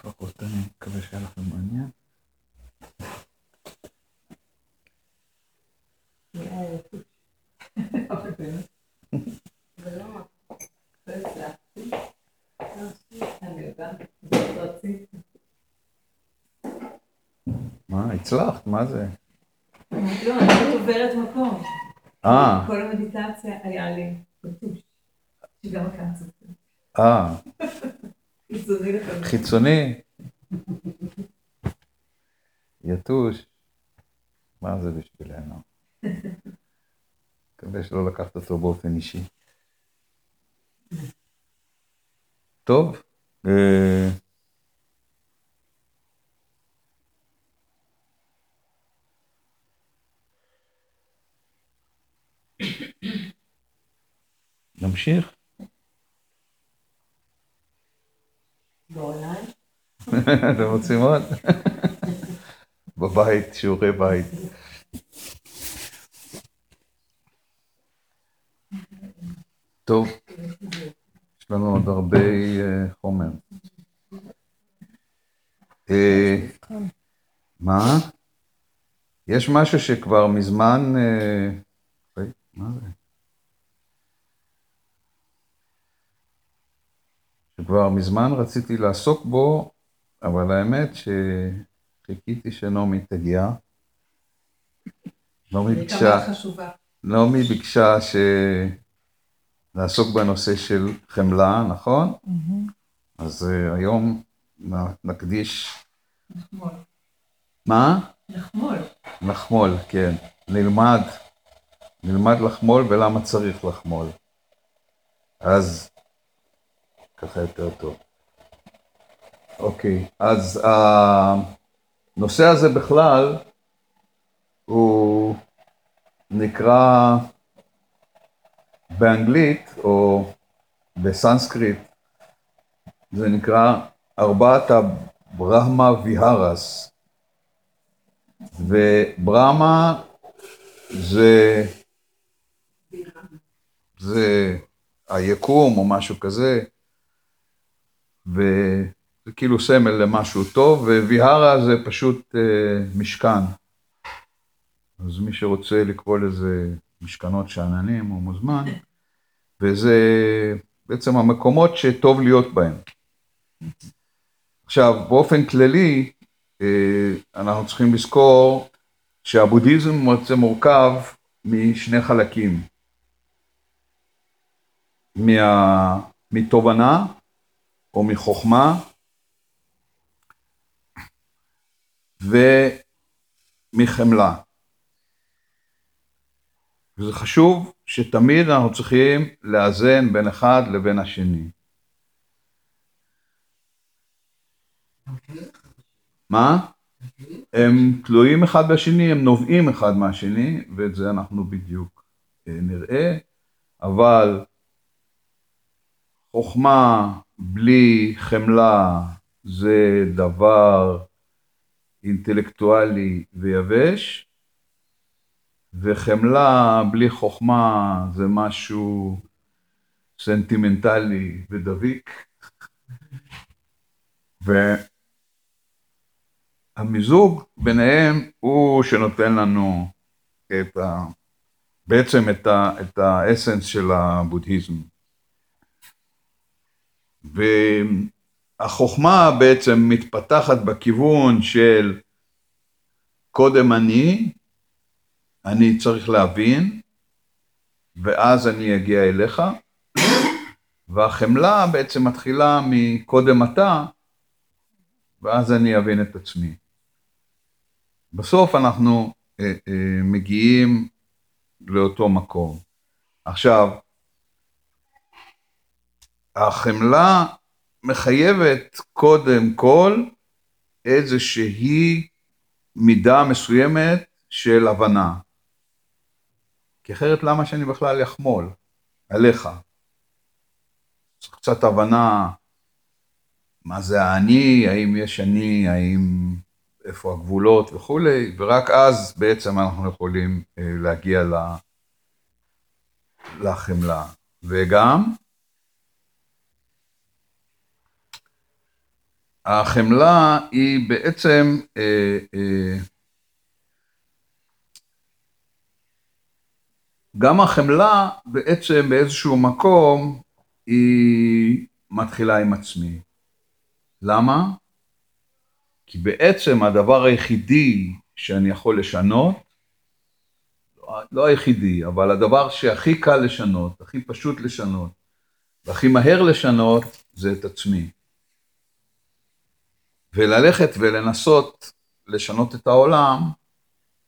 לפחות אני מקווה שהיה לכם מעניין. מה, הצלחת? מה זה? לא, אני פשוט עוברת מקום. אה, כל המדיטציה היה לי. שגם הקאנצר. אה, חיצוני. יתוש. מה זה בשבילנו? מקווה שלא לקחת אותו באופן אישי. טוב. אה, נמשיך? אתם רוצים עוד? בבית, שיעורי בית. טוב, יש לנו עוד הרבה אה, חומר. אה, מה? יש משהו שכבר מזמן... אה, מה זה? שכבר מזמן רציתי לעסוק בו, אבל האמת שחיכיתי שנעמי תגיע. נעמי ביקשה. נעמי ביקשה ש... לעסוק בנושא של חמלה, נכון? אז uh, היום נקדיש... נחמול. מה? נחמול. לחמול, כן. נלמד, נלמד לחמול ולמה צריך לחמול. אז ככה יותר טוב. אוקיי, אז הנושא הזה בכלל הוא נקרא באנגלית או בסנסקריט, זה נקרא ארבעת הברהמה ויהרס. וברהמה זה, זה היקום או משהו כזה, וזה כאילו סמל למשהו טוב, וויהרה זה פשוט אה, משכן. אז מי שרוצה לקרוא לזה משכנות שאננים הוא מוזמן, וזה בעצם המקומות שטוב להיות בהם. עכשיו, באופן כללי, אה, אנחנו צריכים לזכור שהבודהיזם בעצם מורכב משני חלקים. מה... מתובנה או מחוכמה ומחמלה. וזה חשוב שתמיד אנחנו צריכים לאזן בין אחד לבין השני. מה? הם תלויים אחד בשני, הם נובעים אחד מהשני, ואת זה אנחנו בדיוק אה, נראה, אבל חוכמה בלי חמלה זה דבר אינטלקטואלי ויבש, וחמלה בלי חוכמה זה משהו סנטימנטלי ודביק. והמיזוג ביניהם הוא שנותן לנו את ה... בעצם את, ה... את האסנס של הבודהיזם. והחוכמה בעצם מתפתחת בכיוון של קודם אני, אני צריך להבין, ואז אני אגיע אליך, והחמלה בעצם מתחילה מקודם אתה, ואז אני אבין את עצמי. בסוף אנחנו אה, אה, מגיעים לאותו מקום. עכשיו, החמלה מחייבת קודם כל איזושהי מידה מסוימת של הבנה. כי אחרת למה שאני בכלל אחמול עליך? צריך קצת הבנה מה זה האני, האם יש אני, האם איפה הגבולות וכולי, ורק אז בעצם אנחנו יכולים אה, להגיע. לחמלה. וגם החמלה היא בעצם אה, אה, גם החמלה בעצם באיזשהו מקום היא מתחילה עם עצמי. למה? כי בעצם הדבר היחידי שאני יכול לשנות, לא, היחידי, אבל הדבר שהכי קל לשנות, הכי פשוט לשנות, והכי מהר לשנות, זה את עצמי. וללכת ולנסות לשנות את העולם,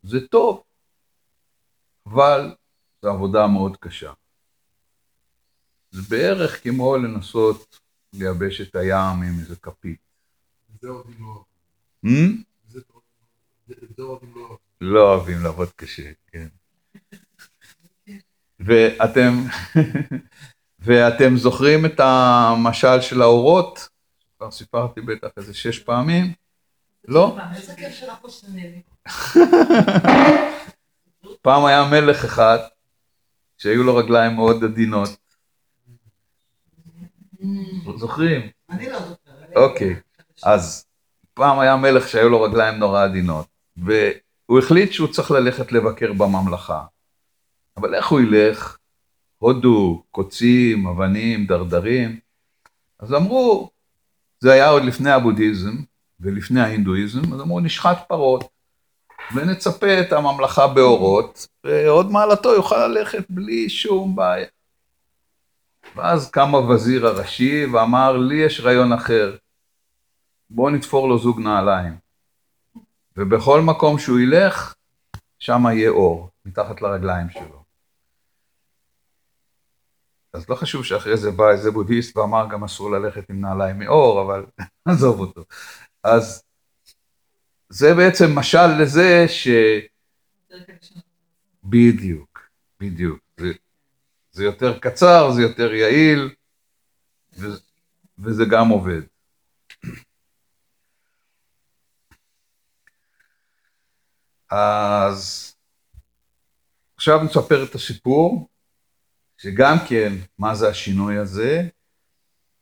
זה טוב, אבל זו עבודה מאוד קשה. זה בערך כמו לנסות לייבש את הים עם איזה כפית. זה אוהבים לא? אוהבים. זה זה אוהבים לא אוהבים. לא אוהבים לעבוד קשה, כן. ואתם, ואתם זוכרים את המשל של האורות? כבר סיפרתי בטח איזה שש פעמים? לא? פעם היה מלך אחד שהיו לו רגליים מאוד עדינות, זוכרים? אני לא זוכרת. אוקיי, אז פעם היה מלך שהיו לו רגליים נורא עדינות, והוא החליט שהוא צריך ללכת לבקר בממלכה. אבל איך הוא ילך? הודו, קוצים, אבנים, דרדרים. אז אמרו, זה היה עוד לפני הבודהיזם ולפני ההינדואיזם, אז אמרו נשחט פרות ונצפה את הממלכה באורות, ועוד מעלתו יוכל ללכת בלי שום בעיה. ואז קם הווזיר הראשי ואמר, לי יש רעיון אחר, בואו נתפור לו זוג נעליים. ובכל מקום שהוא ילך, שם יהיה אור, מתחת לרגליים שלו. אז לא חשוב שאחרי זה בא איזה בודהיסט ואמר גם אסור ללכת עם נעליים מאור, אבל עזוב אותו. אז זה בעצם משל לזה ש... בדיוק, בדיוק. זה, זה יותר קצר, זה יותר יעיל, ו, וזה גם עובד. אז עכשיו נספר את הסיפור, שגם כן, מה זה השינוי הזה,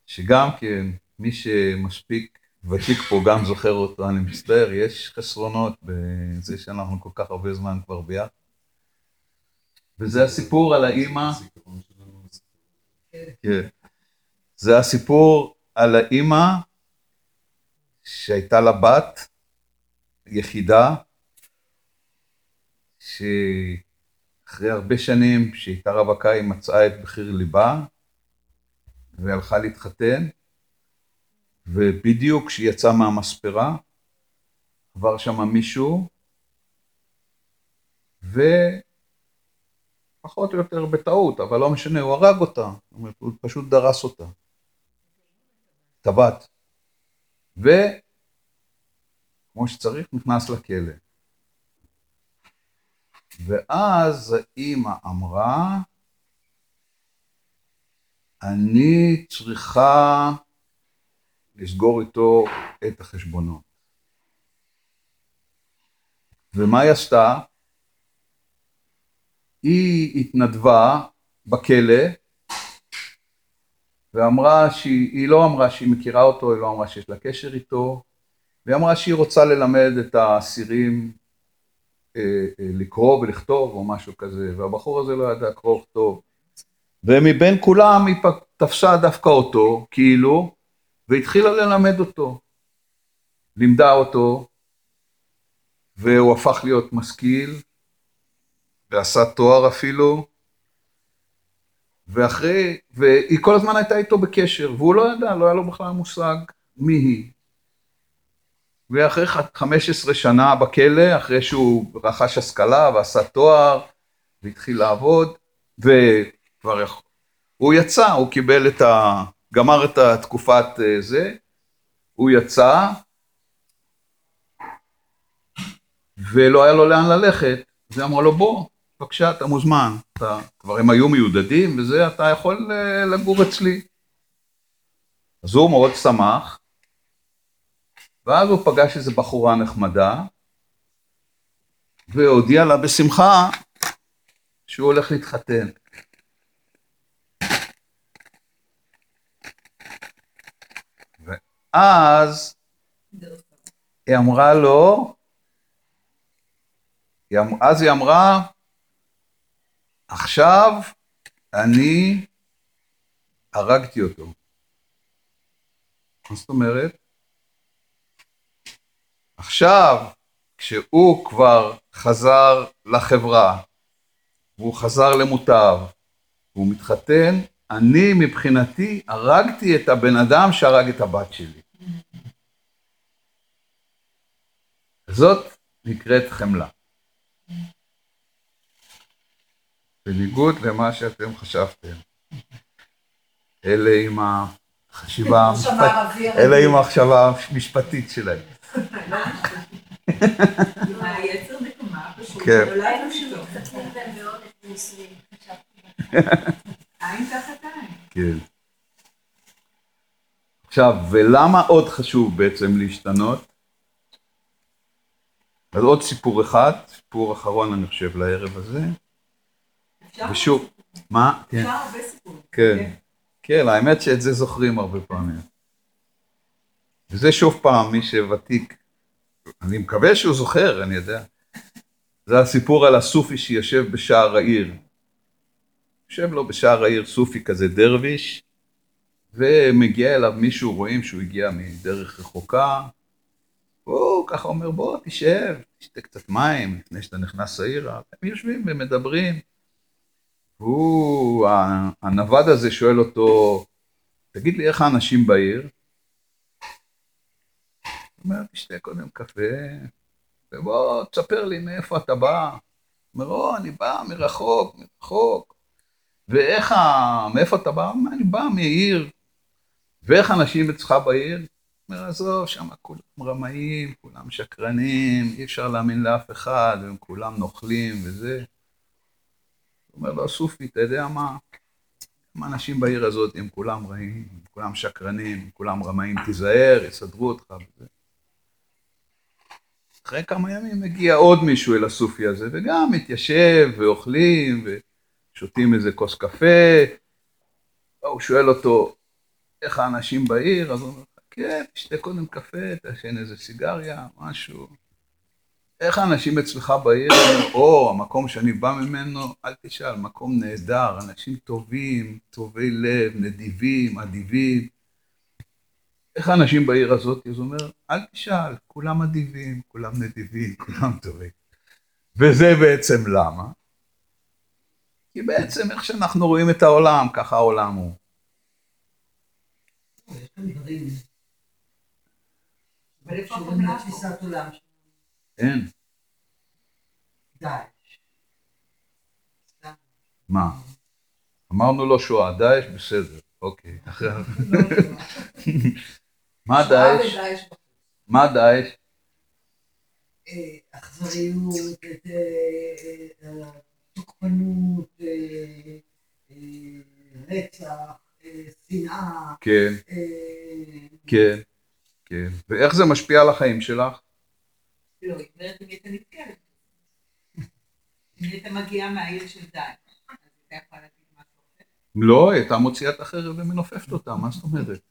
שגם כן, מי שמספיק ותיק פה גם זוכר אותו, אני מצטער, יש חסרונות בזה שאנחנו כל כך הרבה זמן כבר ביחד. וזה הסיפור על האימא. כן. זה הסיפור על האימא שהייתה לה בת יחידה, שאחרי הרבה שנים שהייתה רווקה היא מצאה את בחיר ליבה והלכה להתחתן, ובדיוק כשהיא יצאה מהמספרה עבר שם מישהו ופחות או יותר בטעות, אבל לא משנה, הוא הרג אותה, זאת אומרת, הוא פשוט דרס אותה. הבת. וכמו שצריך, נכנס לכלא. ואז האימא אמרה, אני צריכה לסגור איתו את החשבונות. ומה היא עשתה? היא התנדבה בכלא ואמרה שהיא היא לא אמרה שהיא מכירה אותו, היא לא אמרה שיש לה קשר איתו, והיא אמרה שהיא רוצה ללמד את האסירים לקרוא ולכתוב או משהו כזה, והבחור הזה לא ידע קרוא וכתוב. ומבין כולם היא תפסה דווקא אותו, כאילו, והתחילה ללמד אותו. לימדה אותו, והוא הפך להיות משכיל, ועשה תואר אפילו, ואחרי, והיא כל הזמן הייתה איתו בקשר, והוא לא ידע, לא היה לו בכלל מושג מי היא. ואחרי ח- 15 שנה בכלא, אחרי שהוא רכש השכלה ועשה תואר, והתחיל לעבוד, וכבר. הוא יצא, הוא קיבל את ה... גמר את התקופת אה, זה, הוא יצא, ולא היה לו לאן ללכת, אז היא אמרה לו בוא, בבקשה, אתה מוזמן, אתה, כבר הם היו מיודדים וזה, אתה יכול אה, לגור אצלי. אז הוא מאוד שמח, ואז הוא פגש איזו בחורה נחמדה, והודיע לה בשמחה שהוא הולך להתחתן. ואז היא אמרה לו, אמ- אז היא אמרה, עכשיו אני הרגתי אותו. מה זאת אומרת? עכשיו, כשהוא כבר חזר לחברה, והוא חזר למוטב, והוא מתחתן, אני מבחינתי הרגתי את הבן אדם שהרג את הבת שלי. זאת נקראת חמלה. בניגוד למה שאתם חשבתם. אלה עם החשיבה. אלה עם המחשבה המשפטית שלהם. כן. כן. עכשיו, ולמה עוד חשוב בעצם להשתנות? אז עוד סיפור אחד, סיפור אחרון אני חושב לערב הזה? ושוב, מה? כן, אפשר הרבה סיפורים. כן, כן, האמת שאת זה זוכרים הרבה פעמים. וזה שוב פעם, מי שוותיק, אני מקווה שהוא זוכר, אני יודע. זה הסיפור על הסופי שיושב בשער העיר. יושב לו בשער העיר סופי כזה דרוויש, ומגיע אליו מישהו, רואים שהוא הגיע מדרך רחוקה, והוא ככה אומר, בוא, תשב, תשתה קצת מים לפני שאתה נכנס לעיר. הם יושבים ומדברים. והוא, הנווד הזה שואל אותו, תגיד לי, איך האנשים בעיר? אומר, תשתה קודם קפה, ובוא, תספר לי מאיפה אתה בא. אומר, או, אני בא מרחוק, מרחוק. ואיך, ה... מאיפה אתה בא? אומר, אני בא מעיר. ואיך אנשים אצלך בעיר? אומר, עזוב, שם כולם רמאים, כולם שקרנים, אי אפשר להאמין לאף אחד, והם כולם נוכלים וזה. הוא אומר לו, סופי, אתה יודע מה? גם האנשים בעיר הזאת הם כולם רעים, הם כולם שקרנים, הם כולם רמאים, תיזהר, יסדרו אותך וזה. אחרי כמה ימים מגיע עוד מישהו אל הסופי הזה, וגם מתיישב, ואוכלים, ושותים איזה כוס קפה. הוא שואל אותו, איך האנשים בעיר? אז הוא אומר, כן, תשתה קודם קפה, תעשן איזה סיגריה, משהו. איך האנשים אצלך בעיר? או, המקום שאני בא ממנו, אל תשאל, מקום נהדר, אנשים טובים, טובי לב, נדיבים, אדיבים. איך האנשים בעיר הזאת? אז הוא אומר, אל תשאל, כולם אדיבים, כולם נדיבים, כולם טובים. וזה בעצם למה? כי בעצם איך שאנחנו רואים את העולם, ככה העולם הוא. אין. דאעש. מה? אמרנו לו שואה, דאעש בסדר, אוקיי. מה דאעש? מה דאעש? אה, אכזריות, את, אה, אה, תוקפנות, רצח, אה, שנאה, כן, כן, כן. ואיך זה משפיע על החיים שלך? לא, היא אומרת אם הייתה נתקלת. אם הייתה מגיעה מהעיר של דאעש, אז היא הייתה יכולה להגיד משהו אחר. לא, היא הייתה מוציאה את החרב ומנופפת אותה, מה זאת אומרת? לא, היא הייתה פליטה.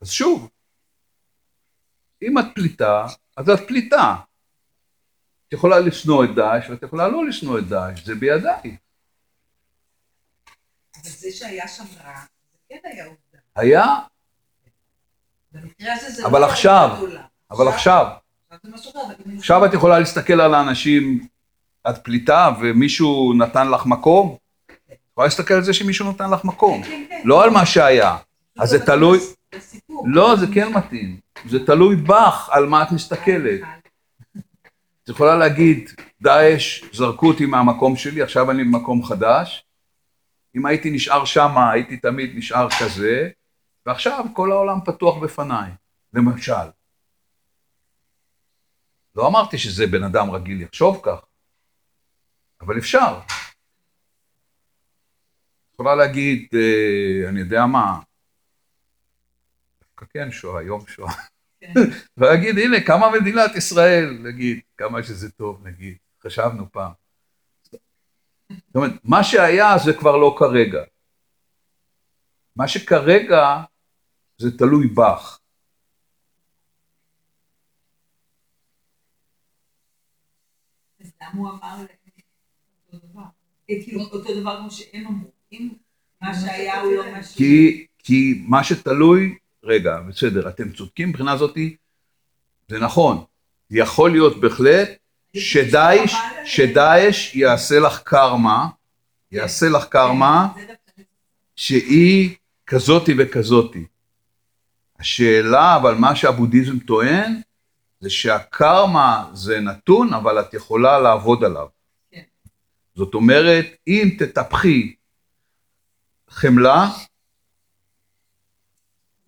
אז שוב, אם את פליטה, אז את פליטה. את יכולה לשנוא את דאעש ואת יכולה לא לשנוא את דאעש, זה בידיים. אבל זה שהיה שם רע, זה כן היה עובדה. היה, במקרה הזה זה אבל לא עכשיו. אבל עכשיו, עכשיו את יכולה להסתכל על האנשים, את פליטה ומישהו נתן לך מקום, יכולה להסתכל על זה שמישהו נתן לך מקום, כן, כן, כן. לא על מה שהיה. אז זה תלוי. לא, זה כן מתאים, זה תלוי בך על מה את מסתכלת. את יכולה להגיד, דאעש, זרקו אותי מהמקום שלי, עכשיו אני במקום חדש. אם הייתי נשאר שמה, הייתי תמיד נשאר כזה, ועכשיו כל העולם פתוח בפניי, למשל. לא אמרתי שזה בן אדם רגיל יחשוב כך, אבל אפשר. יכולה להגיד, אה, אני יודע מה, דווקא כן שואה, יום שואה. כן. ולהגיד, הנה, קמה מדינת ישראל, נגיד, כמה שזה טוב, נגיד, חשבנו פעם. זאת אומרת, מה שהיה זה כבר לא כרגע. מה שכרגע, זה תלוי בך. אז למה הוא אמר אותו דבר? אה, כאילו אותו דבר כמו שהם אמרו. אם מה שהיה הוא לא. כי, כי מה שתלוי, רגע, בסדר, אתם צודקים מבחינה זאתי, זה נכון. יכול להיות בהחלט שדאעש, שדאעש יעשה לך קרמה, יעשה לך קרמה זה דווקא- שהיא כזאתי וכזאתי. השאלה, אבל מה שהבודהיזם טוען, זה שהקרמה זה נתון, אבל את יכולה לעבוד עליו. כן. זאת אומרת, אם תטפחי חמלה,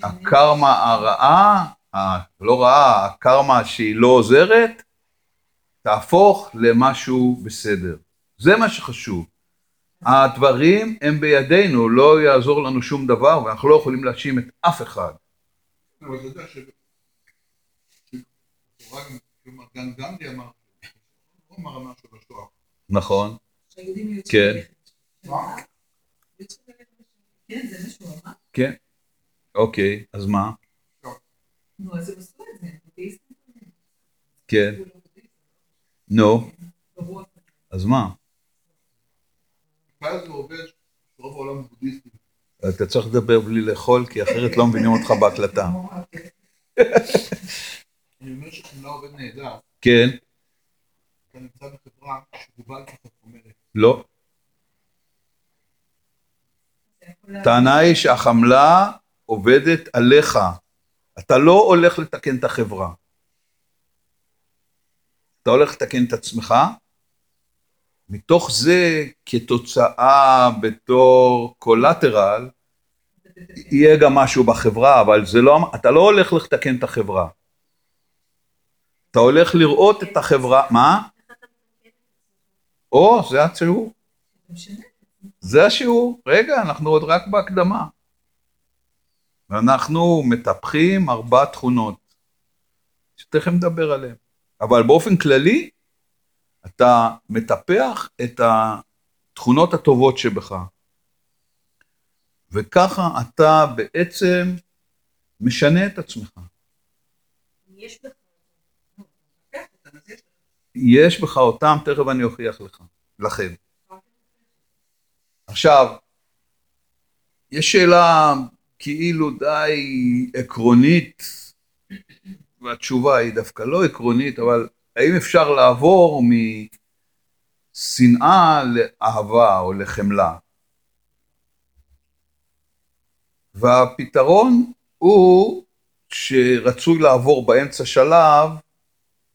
הקרמה הרעה, לא רעה, הקרמה שהיא לא עוזרת, תהפוך למשהו בסדר. זה מה שחשוב. הדברים הם בידינו, לא יעזור לנו שום דבר, ואנחנו לא יכולים להאשים את אף אחד. אבל אתה יודע ש... התורה גם- כלומר, גם גנדי אמר, הוא אמר משהו בשואה. נכון, כן. צריכים ללכת. מה? יהיו צריכים ללכת לשם. כן, זה מה שהוא אמר. כן. אוקיי, אז מה? נו, אז הם עשו את זה. כן. לא נו. אז מה? אתה צריך לדבר בלי לאכול, כי אחרת לא מבינים אותך בהקלטה. אני אומר שחמלה עובד נהדר, כן, אתה נמצא בחברה שרובה לפחות אומרת, לא. זה יכול להביא- הטענה היא שהחמלה עובדת עליך. אתה לא הולך לתקן את החברה. אתה הולך לתקן את עצמך. מתוך זה, כתוצאה בתור קולטרל, יהיה גם משהו בחברה, אבל זה לא, אתה לא הולך לתקן את החברה. אתה הולך לראות את החברה, מה? או, זה השיעור. זה השיעור. רגע, אנחנו עוד רק בהקדמה. ואנחנו מטפחים ארבע תכונות, שתכף נדבר עליהן. אבל באופן כללי, אתה מטפח את התכונות הטובות שבך. וככה אתה בעצם משנה את עצמך. יש בך. יש בך אותם, תכף אני אוכיח לך, לכם. עכשיו, יש שאלה כאילו די עקרונית, והתשובה היא דווקא לא עקרונית, אבל האם אפשר לעבור משנאה לאהבה או לחמלה? והפתרון הוא שרצוי לעבור באמצע שלב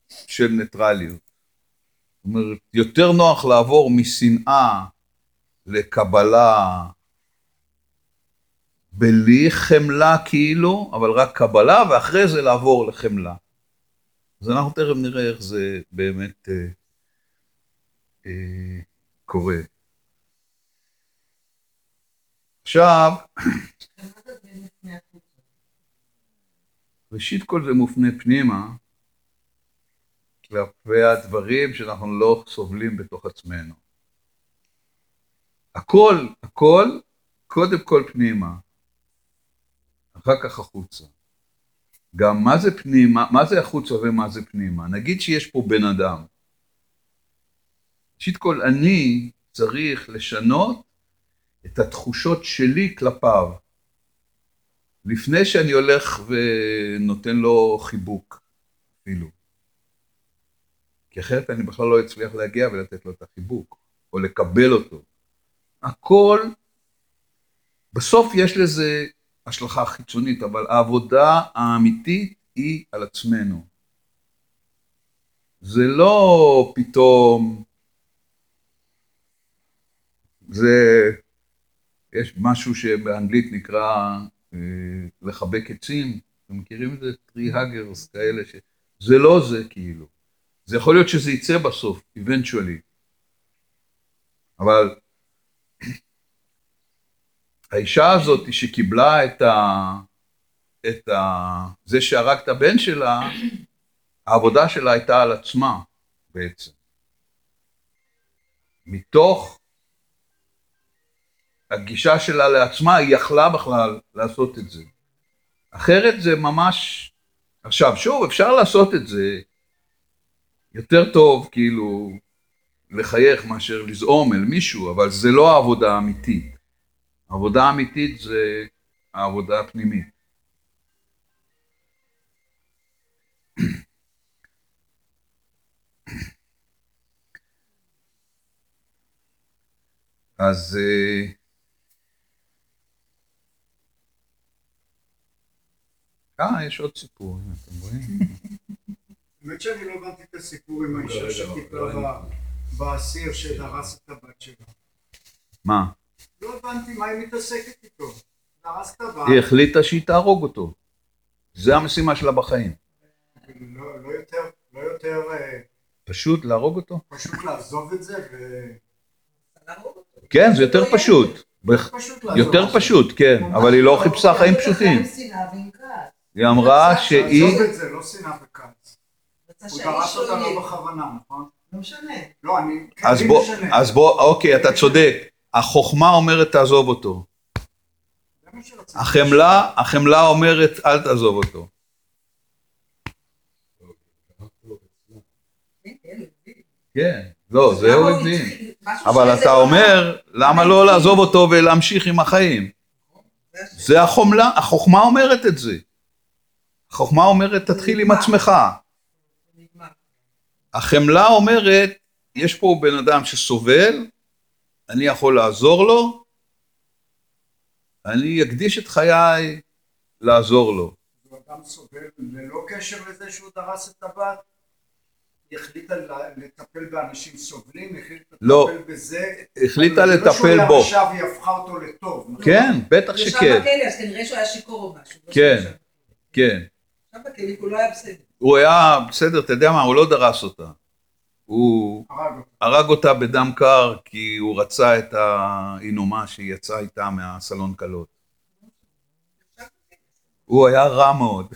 של ניטרליות. זאת אומרת, יותר נוח לעבור משנאה לקבלה בלי חמלה כאילו, אבל רק קבלה, ואחרי זה לעבור לחמלה. אז אנחנו תכף נראה איך זה באמת אה, אה, קורה. עכשיו. ראשית כל זה מופנה פנימה, כלפי הדברים שאנחנו לא סובלים בתוך עצמנו. הכל, הכל, קודם כל פנימה, אחר כך החוצה. גם מה זה פנימה, מה זה החוצה ומה זה פנימה? נגיד שיש פה בן אדם. ראשית כל, אני צריך לשנות את התחושות שלי כלפיו. לפני שאני הולך ונותן לו חיבוק, אפילו. כי אחרת אני בכלל לא אצליח להגיע ולתת לו את החיבוק, או לקבל אותו. הכל, בסוף יש לזה השלכה חיצונית, אבל העבודה האמיתית היא על עצמנו. זה לא פתאום, זה, יש משהו שבאנגלית נקרא אה, לחבק עצים, אתם מכירים את זה? טרי הגרס כאלה, ש... זה לא זה כאילו. זה יכול להיות שזה יצא בסוף, eventually. אבל האישה הזאת שקיבלה את ה... את ה... זה שהרג את הבן שלה, העבודה שלה הייתה על עצמה בעצם. מתוך הגישה שלה לעצמה, היא יכלה בכלל לעשות את זה. אחרת זה ממש... עכשיו, שוב, אפשר לעשות את זה יותר טוב, כאילו, לחייך מאשר לזעום אל מישהו, אבל זה לא העבודה האמיתית. העבודה האמיתית זה העבודה הפנימית. אז אה, אה, יש עוד סיפור, אתם רואים? האמת שאני לא הבנתי את הסיפור עם האישה שטיפלה באסיר שדרס את הבת שלה. מה? לא הבנתי מה היא מתעסקת איתו. היא החליטה שהיא תהרוג אותו. זה המשימה שלה בחיים. לא לא יותר, לא יותר אה, פשוט להרוג אותו? פשוט לעזוב את זה כן, זה יותר פשוט. יותר. פשוט, כן, אבל היא לא חיפשה חיים פשוטים. היא אמרה שהיא... לעזוב את זה, לא שנאה וכעס. הוא לא יהיה. לא בכוונה, נכון? לא משנה. לא, אני... כן. אז בוא, אוקיי, אתה צודק. החוכמה אומרת תעזוב אותו. החמלה, החמלה אומרת אל תעזוב אותו. כן, לא, זה הוא הוא הבין. אבל אתה לא אומר, למה לא לעזוב אותו ולהמשיך עם החיים? זה החומלה, החוכמה אומרת את זה. החוכמה אומרת תתחיל עם עצמך. החמלה אומרת, יש פה בן אדם שסובל, אני יכול לעזור לו, אני אקדיש את חיי לעזור לו. הוא אדם סובל ללא קשר לזה שהוא דרס את הבת? היא החליטה לטפל באנשים סובלים, היא החליטה לא. לטפל בזה. החליטה לא שהוא לטפל היה בו. רשע והיא הפכה אותו לטוב. נכון? כן, בטח הוא ישב שכן, בכלא, אז כנראה שהוא היה שיכור או משהו. לא כן. כן. ישב בכלא, הוא לא היה בסדר. הוא היה, בסדר, אתה יודע מה, הוא לא דרס אותה. הוא הרג אותה בדם קר כי הוא רצה את האינומה שהיא יצאה איתה מהסלון כלות. הוא היה רע מאוד.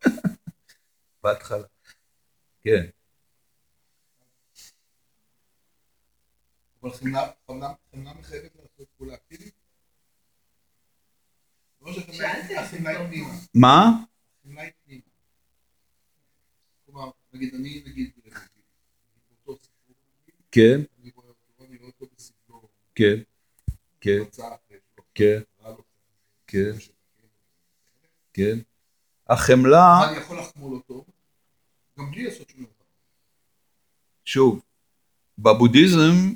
בהתחלה. כן. אבל חמלה חמלה- חמלה מחייבת לעשות פעולה אקטיבית? לא. מה? נגיד, אני נגיד, כן, כן, כן, כן, כן, כן. החמלה, אני יכול לחמול אותו, גם בלי לעשות שום דבר. שוב, בבודהיזם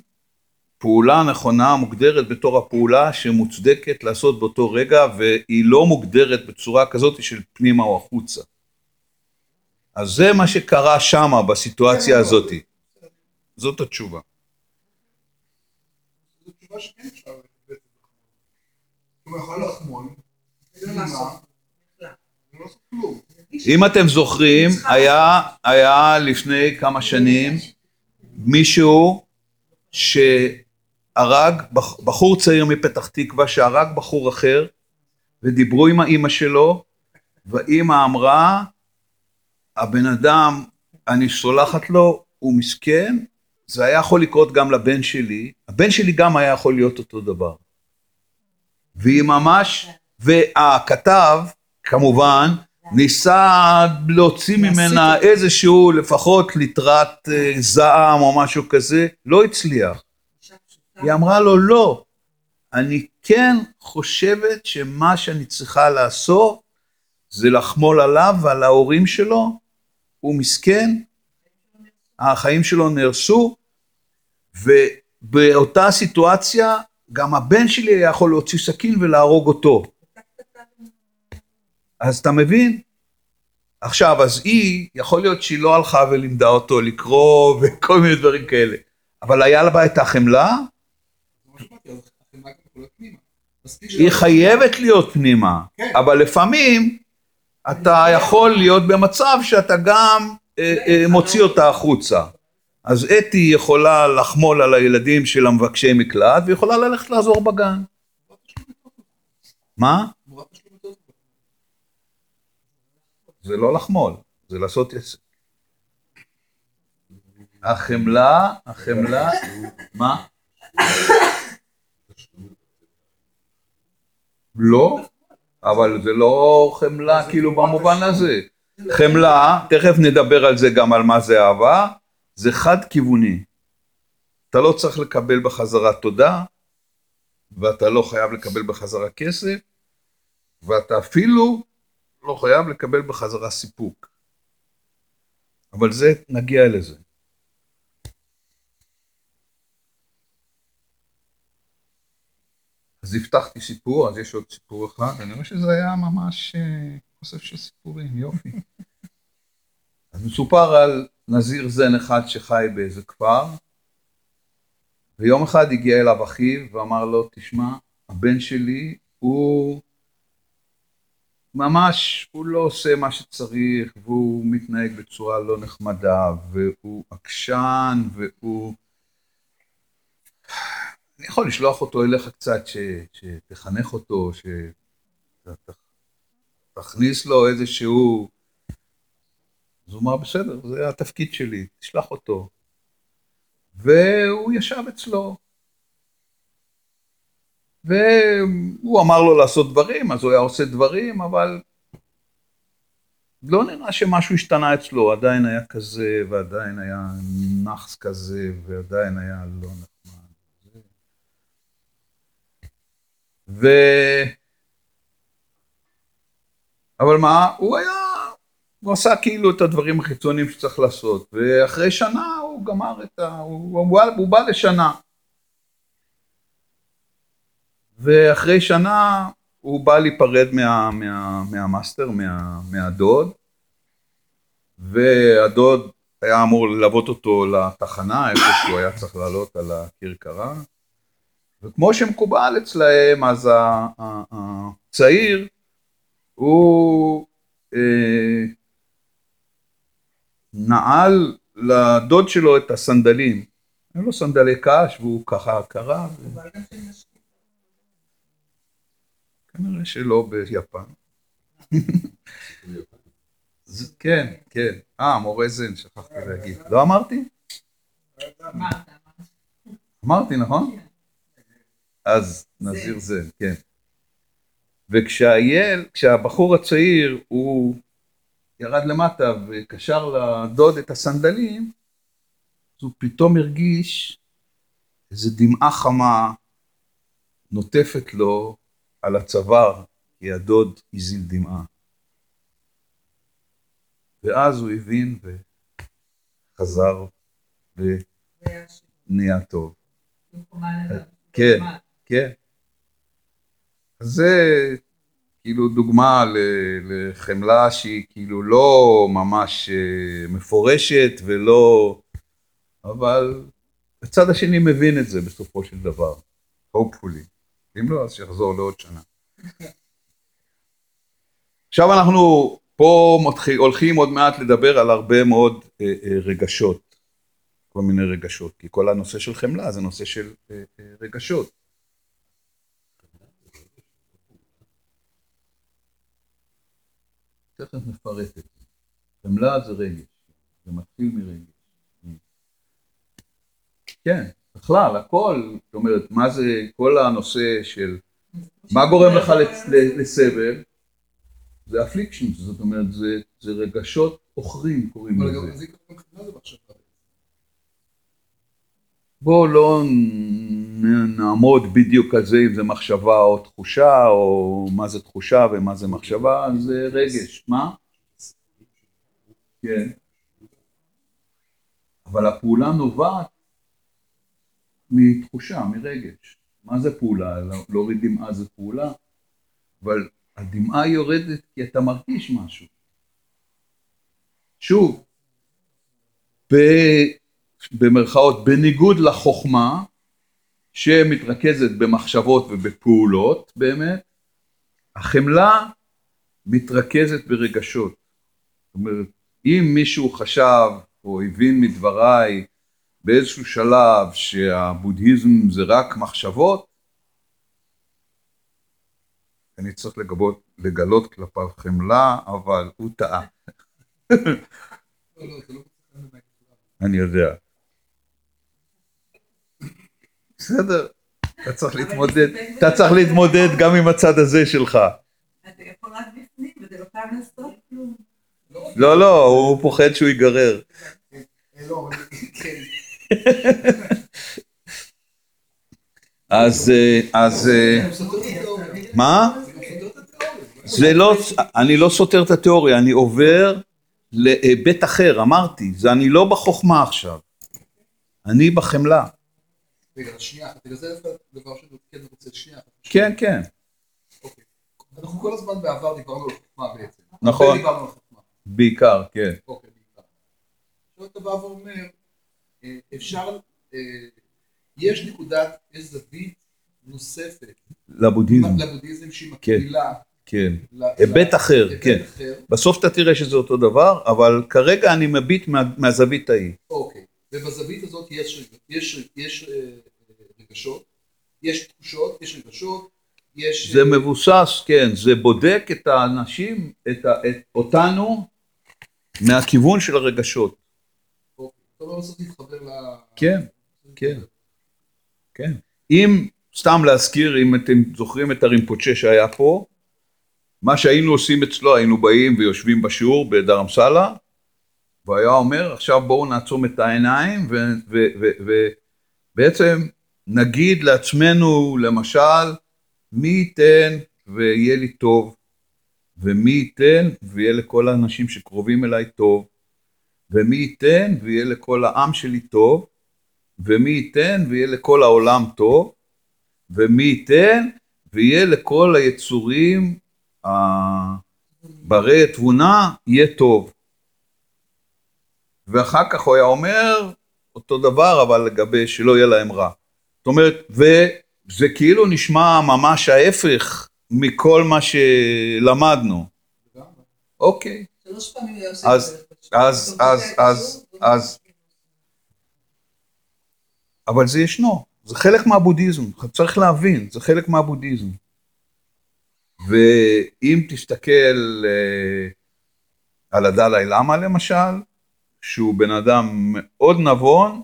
פעולה נכונה מוגדרת בתור הפעולה שמוצדקת לעשות באותו רגע והיא לא מוגדרת בצורה כזאת של פנימה או החוצה. אז זה מה שקרה שמה בסיטואציה הזאת. זאת התשובה. זו תשובה שכן אפשר בעצם לחמול. הוא יכול לחמול, זה לא כלום. אם אתם זוכרים, היה, היה לפני כמה שנים מישהו שהרג, בח- בחור צעיר מפתח תקווה שהרג בחור אחר ודיברו עם האימא שלו והאימא אמרה הבן אדם אני סולחת לו הוא מסכן זה היה יכול לקרות גם לבן שלי הבן שלי גם היה יכול להיות אותו דבר. והיא ממש והכתב כמובן ניסה להוציא ממנה איזשהו לפחות ליטרת אה, זעם או משהו כזה לא הצליח. היא אמרה לו לא, אני כן חושבת שמה שאני צריכה לעשות זה לחמול עליו ועל ההורים שלו, הוא מסכן, החיים שלו נהרסו, ובאותה סיטואציה גם הבן שלי היה יכול להוציא סכין ולהרוג אותו. אז אתה מבין? עכשיו, אז היא, יכול להיות שהיא לא הלכה ולימדה אותו לקרוא וכל מיני דברים כאלה, אבל היה לה את החמלה, היא חייבת להיות פנימה. אבל לפעמים אתה יכול להיות במצב שאתה גם אה, אה, מוציא אותה החוצה. אז אתי יכולה לחמול על הילדים של המבקשי מקלט, ויכולה ללכת לעזור בגן. מה? זה לא לחמול, זה לעשות יסף. החמלה, החמלה, מה? לא, אבל זה לא חמלה כאילו במובן הזה. חמלה, תכף נדבר על זה גם על מה זה אהבה, זה חד כיווני. אתה לא צריך לקבל בחזרה תודה, ואתה לא חייב לקבל בחזרה כסף, ואתה אפילו לא חייב לקבל בחזרה סיפוק. אבל זה, נגיע לזה. אז הבטחתי סיפור, אז יש עוד סיפור אחד, אני רואה שזה היה ממש אה, אוסף של סיפורים, יופי. אז מסופר על נזיר זן אחד שחי באיזה כפר, ויום אחד הגיע אליו אחיו ואמר לו, תשמע, הבן שלי הוא ממש, הוא לא עושה מה שצריך, והוא מתנהג בצורה לא נחמדה, והוא עקשן, והוא... אני יכול לשלוח אותו אליך קצת, ש, שתחנך אותו, שתכניס לו איזשהו... אז הוא אמר, בסדר, זה התפקיד שלי, תשלח אותו. והוא ישב אצלו. והוא אמר לו לעשות דברים, אז הוא היה עושה דברים, אבל לא נראה שמשהו השתנה אצלו, עדיין היה כזה, ועדיין היה נאחס כזה, ועדיין היה לא נחמד. ו... אבל מה, הוא היה, הוא עשה כאילו את הדברים החיצוניים שצריך לעשות, ואחרי שנה הוא גמר את ה... הוא, הוא, הוא בא לשנה. ואחרי שנה הוא בא להיפרד מה, מה, מהמאסטר, מה, מהדוד, והדוד היה אמור ללוות אותו לתחנה, איפה שהוא היה צריך לעלות על הכרכרה, וכמו שמקובל אצלהם, אז הצעיר הוא אה, נעל לדוד שלו את הסנדלים. היו לו סנדלי קש והוא ככה קרא. ו... כנראה שלא ביפן. כן, כן. אה, מורה זן, שכחתי להגיד. לא אמרתי? אמרתי, נכון? אז נזיר זן, כן. וכשהייל, כשהבחור הצעיר הוא ירד למטה וקשר לדוד את הסנדלים, אז הוא פתאום הרגיש איזו דמעה חמה נוטפת לו על הצוואר, כי הדוד הזיל דמעה. ואז הוא הבין וחזר ונהיה טוב. כן, כן. זה כאילו דוגמה לחמלה שהיא כאילו לא ממש מפורשת ולא... אבל הצד השני מבין את זה בסופו של דבר, hopefully. אם לא, אז שיחזור לעוד שנה. עכשיו אנחנו פה מתחיל, הולכים עוד מעט לדבר על הרבה מאוד אה, אה, רגשות, כל מיני רגשות, כי כל הנושא של חמלה זה נושא של אה, אה, רגשות. תכף נפרט את זה. חמלה זה רגש, זה מתחיל מרגש. כן, בכלל, הכל, זאת אומרת, מה זה כל הנושא של מה גורם לך לסבל? זה אפליקשן, זאת אומרת, זה, זה רגשות עוכרים קוראים לזה. בואו לא נעמוד בדיוק על זה אם זה מחשבה או תחושה, או מה זה תחושה ומה זה מחשבה, זה רגש. מה? כן. אבל הפעולה נובעת מתחושה, מרגש. מה זה פעולה? להוריד דמעה זה פעולה, אבל הדמעה יורדת כי אתה מרגיש משהו. שוב, ב... במרכאות, בניגוד לחוכמה, שמתרכזת במחשבות ובפעולות באמת, החמלה מתרכזת ברגשות. זאת אומרת, אם מישהו חשב או הבין מדבריי באיזשהו שלב שהבודהיזם זה רק מחשבות, אני צריך לגבות, לגלות כלפיו חמלה, אבל הוא טעה. אני יודע. בסדר, אתה צריך להתמודד, אתה צריך להתמודד גם עם הצד הזה שלך. אתה הכל רק בפנים, וזה לא חייב לעשות כלום. לא, לא, הוא פוחד שהוא ייגרר. אה, לא, כן. אז, אה, אז, אה. מה? זה לא, אני לא סותר את התיאוריה, אני עובר להיבט אחר, אמרתי, זה אני לא בחוכמה עכשיו, אני בחמלה. רגע, שנייה, אחת, בגלל זה דווקא דבר שאני כן רוצה שנייה. אחת. כן, כן, אוקיי. אנחנו כל הזמן בעבר דיברנו על חוכמה בעצם. נכון. דיברנו על חוכמה. בעיקר, כן. אוקיי, בעיקר. עכשיו אתה בא ואומר, אה, אפשר, אה, יש נקודת, זווית נוספת לבודהיזם, לבודהיזם שהיא מקבילה. כן. היבט אחר, כן. בסוף אתה תראה שזה אותו דבר, אבל כרגע אני מביט מה, מהזווית ההיא. אוקיי, ובזווית הזאת יש, יש, יש אה, רגשות, יש תחושות, יש רגשות, יש... זה מבוסס, כן, זה בודק את האנשים, את, ה, את אותנו, מהכיוון של הרגשות. אוקיי. אתה אומר בסוף להתחבר ל... כן, כן. כן. אם, סתם להזכיר, אם אתם זוכרים את הרימפוצ'ה שהיה פה, מה שהיינו עושים אצלו, היינו באים ויושבים בשיעור בדרמסלה, והוא היה אומר, עכשיו בואו נעצום את העיניים, ובעצם נגיד לעצמנו, למשל, מי ייתן ויהיה לי טוב, ומי ייתן ויהיה לכל האנשים שקרובים אליי טוב, ומי ייתן ויהיה לכל העם שלי טוב, ומי ייתן ויהיה לכל העולם טוב, ומי ייתן ויהיה לכל היצורים הברי תבונה יהיה טוב. ואחר כך הוא היה אומר אותו דבר, אבל לגבי שלא יהיה להם רע. זאת אומרת, וזה כאילו נשמע ממש ההפך מכל מה שלמדנו. אוקיי. שלוש פעמים אז-. אז, אז, אז, אז, אבל זה ישנו, זה חלק מהבודהיזם, צריך להבין, זה חלק מהבודהיזם. ואם תסתכל אה, על הדלאי למה למשל, שהוא בן אדם מאוד נבון,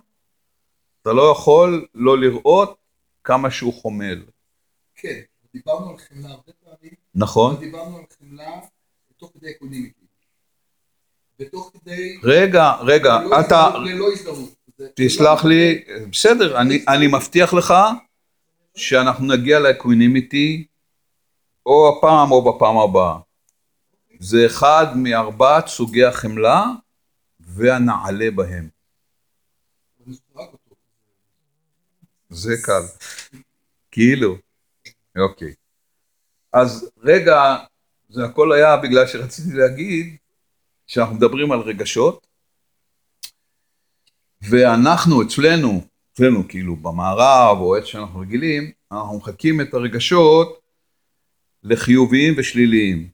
אתה לא יכול לא לראות כמה שהוא חומל, כן, דיברנו על חמלה הרבה פעמים, נכון? דיברנו על חמלה תוך כדי אקונימיטי. ותוך כדי... רגע, רגע, ללא אתה, ללא הזדהות. זה- תסלח לי, בסדר, אני, אני מבטיח לך שאנחנו נגיע לאקווינימיטי או הפעם או בפעם הבאה. זה אחד מארבעת סוגי החמלה והנעלה בהם. זה קל. כאילו. אוקיי. אז רגע, זה הכל היה בגלל שרציתי להגיד שאנחנו מדברים על רגשות, ואנחנו אצלנו, אצלנו כאילו במערב או איך שאנחנו רגילים, אנחנו מחקים את הרגשות לחיוביים ושליליים.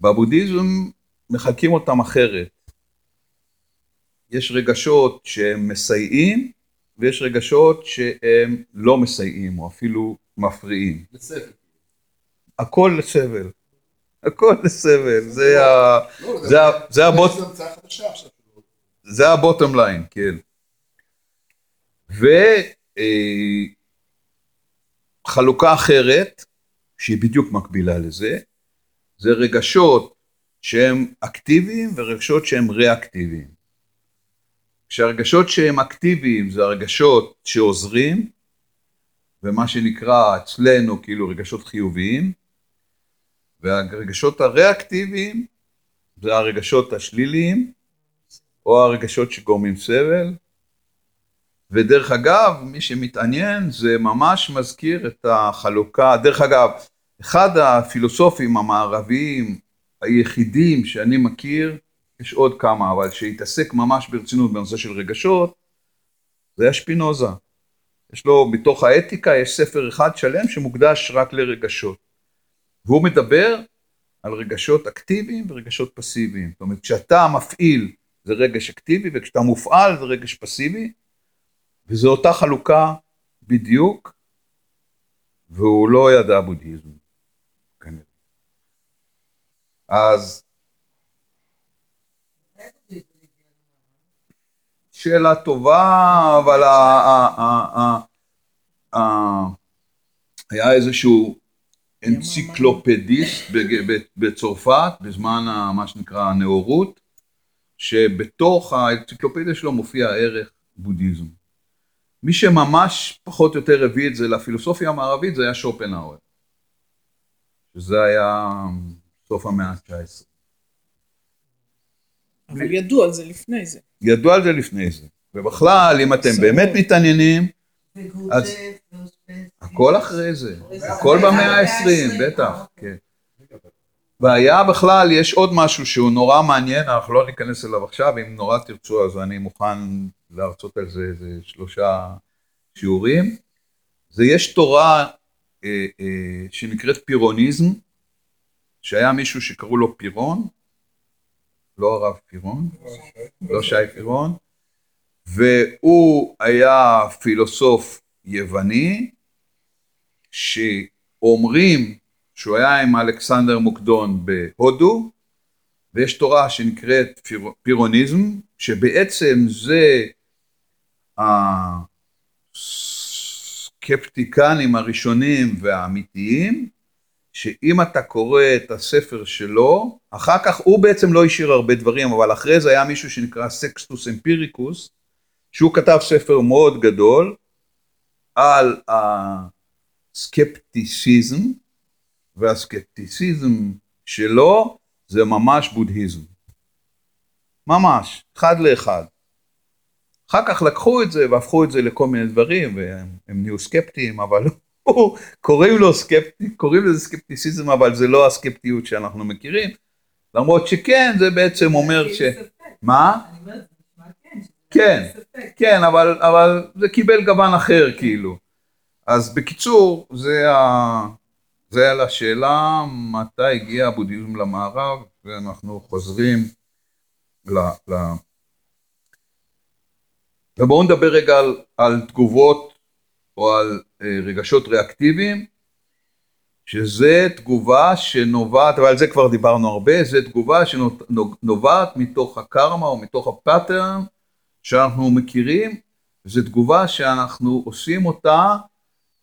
בבודהיזם מחלקים אותם אחרת. יש רגשות שהם מסייעים ויש רגשות שהם לא מסייעים או אפילו מפריעים. לסבל. הכל לסבל. הכל לסבל. זה ה... לא, זה הבוט... זה הבוטום ליין, כן. וחלוקה אחרת, שהיא בדיוק מקבילה לזה, זה רגשות שהם אקטיביים ורגשות שהם ריאקטיביים. כשהרגשות שהם אקטיביים זה הרגשות שעוזרים, ומה שנקרא אצלנו כאילו רגשות חיוביים, והרגשות הריאקטיביים זה הרגשות השליליים, או הרגשות שגורמים סבל. ודרך אגב, מי שמתעניין, זה ממש מזכיר את החלוקה. דרך אגב, אחד הפילוסופים המערביים היחידים שאני מכיר, יש עוד כמה, אבל שהתעסק ממש ברצינות בנושא של רגשות, זה היה שפינוזה. יש לו, בתוך האתיקה יש ספר אחד שלם שמוקדש רק לרגשות. והוא מדבר על רגשות אקטיביים ורגשות פסיביים. זאת אומרת, כשאתה מפעיל זה רגש אקטיבי, וכשאתה מופעל זה רגש פסיבי, וזו אותה חלוקה בדיוק, והוא לא ידע בודהיזם. אז שאלה טובה, אבל ה, ה, ה, היה איזשהו אנציקלופדיסט בצרפת, בזמן מה שנקרא הנאורות, שבתוך האנציקלופדיה שלו מופיע הערך בודהיזם. מי שממש פחות או יותר הביא את זה לפילוסופיה המערבית זה היה שופנהאואר. שזה היה סוף המאה ה-19. אבל ידעו על זה לפני זה. ידעו על זה לפני זה. ובכלל, אם אתם. באמת מתעניינים, אז-. הכל אחרי זה. הכל במאה המאה ה-20, ה-20, בטח, כן. והיה בכלל, יש עוד משהו שהוא נורא מעניין, אנחנו לא ניכנס אליו עכשיו, אם נורא תרצו אז אני מוכן להרצות על זה איזה שלושה שיעורים. זה יש תורה אה, אה, שנקראת פירוניזם, שהיה מישהו שקראו לו פירון, לא הרב פירון, לא שי פירון, והוא היה פילוסוף יווני, שאומרים שהוא היה עם אלכסנדר מוקדון בהודו, ויש תורה שנקראת פיר- פירוניזם, שבעצם זה הסקפטיקנים הראשונים והאמיתיים, שאם אתה קורא את הספר שלו, אחר כך הוא בעצם לא השאיר הרבה דברים, אבל אחרי זה היה מישהו שנקרא סקסטוס אמפיריקוס, שהוא כתב ספר מאוד גדול על הסקפטיסיזם, והסקפטיסיזם שלו זה ממש בודהיזם. ממש, אחד לאחד. אחר כך לקחו את זה והפכו את זה לכל מיני דברים, והם הם נהיו סקפטיים, אבל הוא, קוראים לו סקפטי, קוראים לזה סקפטיסיזם, אבל זה לא הסקפטיות שאנחנו מכירים, למרות שכן, זה בעצם אומר ש... מה? כן. כן. כן, אבל, אבל זה קיבל גוון אחר כאילו. אז בקיצור, זה, ה... זה על השאלה מתי הגיע הבודהיזם למערב, ואנחנו חוזרים ל... ל... ובואו נדבר רגע על, על תגובות או על אה, רגשות ריאקטיביים, שזה תגובה שנובעת, ועל זה כבר דיברנו הרבה, זה תגובה שנובעת מתוך הקרמה או מתוך הפאטרן שאנחנו מכירים, זו תגובה שאנחנו עושים אותה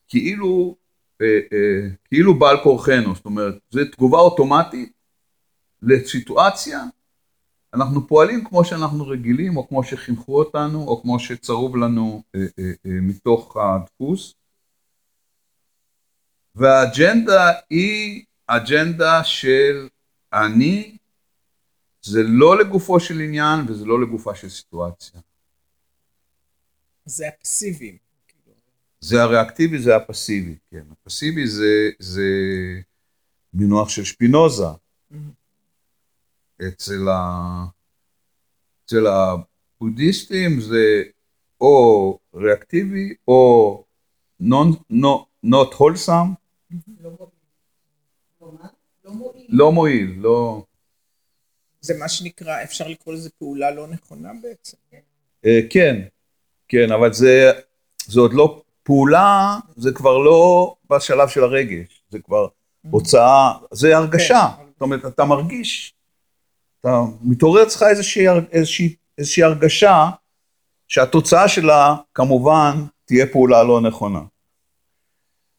כאילו, אה, אה, כאילו בעל כורחנו, זאת אומרת, זו תגובה אוטומטית לסיטואציה, אנחנו פועלים כמו שאנחנו רגילים, או כמו שחינכו אותנו, או כמו שצרוב לנו אה, אה, אה, מתוך הדפוס. והאג'נדה היא אג'נדה של אני, זה לא לגופו של עניין וזה לא לגופה של סיטואציה. זה הפסיביים. כאילו. זה הריאקטיבי, זה הפסיבי, כן. הפסיבי זה, זה מינוח של שפינוזה. אצל, ה... אצל הבודהיסטים זה או ריאקטיבי או non, no, not wholesome, לא מועיל. לא? לא מועיל. לא. זה מה שנקרא, אפשר לקרוא לזה פעולה לא נכונה בעצם. אה, כן, כן, אבל זה, זה עוד לא פעולה, זה כבר לא בשלב של הרגש, זה כבר הוצאה, זה הרגשה, כן. זאת אומרת, אתה מרגיש, אתה מתעורר אצלך איזושהי, איזושהי, איזושהי הרגשה שהתוצאה שלה כמובן תהיה פעולה לא נכונה.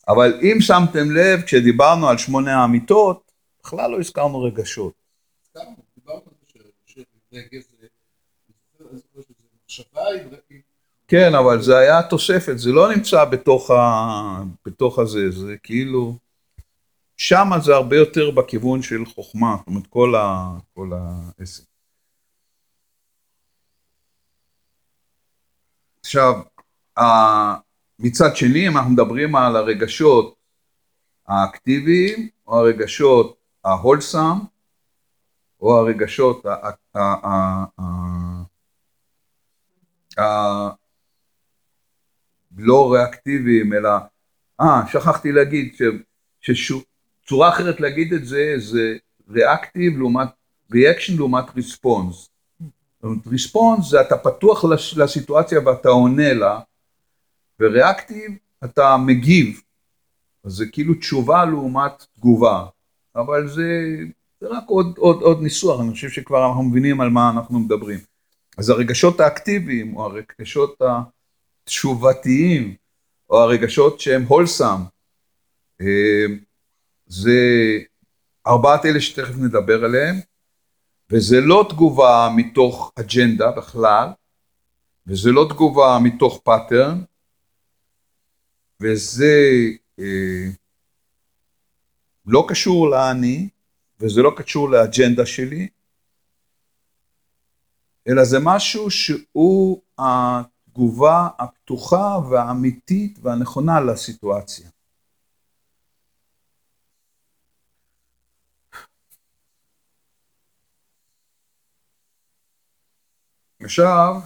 אבל אם שמתם לב, כשדיברנו על שמונה האמיתות, בכלל לא הזכרנו רגשות. כן, אבל זה היה תוספת, זה לא נמצא בתוך, ה... בתוך הזה, זה כאילו, שם זה הרבה יותר בכיוון של חוכמה, זאת אומרת כל, ה... כל העסק. עכשיו, מצד שני, אם אנחנו מדברים על הרגשות האקטיביים, או הרגשות ההולסם, או הרגשות ה- ה- ה- ה- ה- לא ריאקטיביים, אלא, אה, שכחתי להגיד שצורה אחרת להגיד את זה, זה reactive לעומת, reaction לעומת response. response זה אתה פתוח לסיטואציה ואתה עונה לה, ו reactive אתה מגיב. אז זה כאילו תשובה לעומת תגובה. אבל זה, זה רק עוד, עוד, עוד ניסוח, אני חושב שכבר אנחנו מבינים על מה אנחנו מדברים. אז הרגשות האקטיביים, או הרגשות התשובתיים, או הרגשות שהם wholesome, אה, זה ארבעת אלה שתכף נדבר עליהם, וזה לא תגובה מתוך אג'נדה בכלל, וזה לא תגובה מתוך pattern, וזה אה, לא קשור לאני, וזה לא קשור לאג'נדה שלי, אלא זה משהו שהוא התגובה הפתוחה והאמיתית והנכונה לסיטואציה. עכשיו,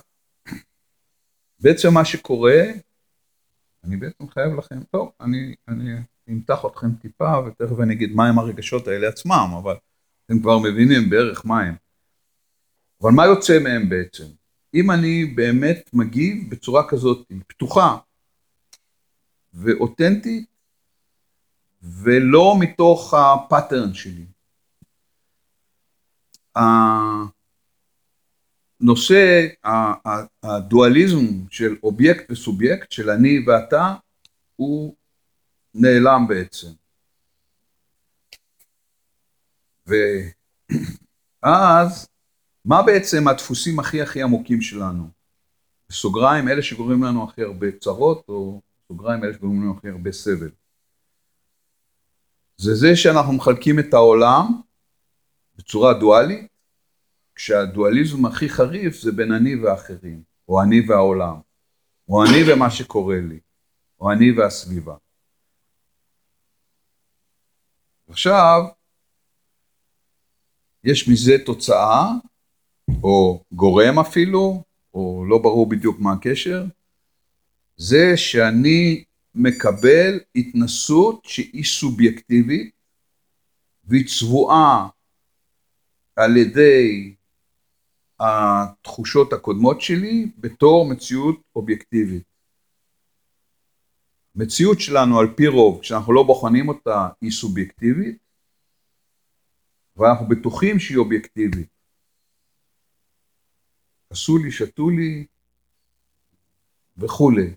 בעצם מה שקורה, אני בעצם חייב לכם, טוב, אני, אני אמתח אתכם טיפה ותכף אני אגיד מהם הרגשות האלה עצמם, אבל אתם כבר מבינים בערך מה הם. אבל מה יוצא מהם בעצם? אם אני באמת מגיב בצורה כזאת פתוחה ואותנטית ולא מתוך ה pattern שלי. הנושא, הדואליזם של אובייקט וסובייקט, של אני ואתה, הוא נעלם בעצם. ואז מה בעצם הדפוסים הכי הכי עמוקים שלנו? בסוגריים, אלה שגורמים לנו הכי הרבה צרות, או בסוגריים, אלה שגורמים לנו הכי הרבה סבל. זה זה שאנחנו מחלקים את העולם בצורה דואלית, כשהדואליזם הכי חריף זה בין אני ואחרים, או אני והעולם, או אני ומה שקורה לי, או אני והסביבה. עכשיו, יש מזה תוצאה או גורם אפילו, או לא ברור בדיוק מה הקשר, זה שאני מקבל התנסות שהיא סובייקטיבית והיא צבועה על ידי התחושות הקודמות שלי בתור מציאות אובייקטיבית. מציאות שלנו על פי רוב, כשאנחנו לא בוחנים אותה, היא סובייקטיבית, ואנחנו בטוחים שהיא אובייקטיבית. עשו לי, שתו לי וכולי.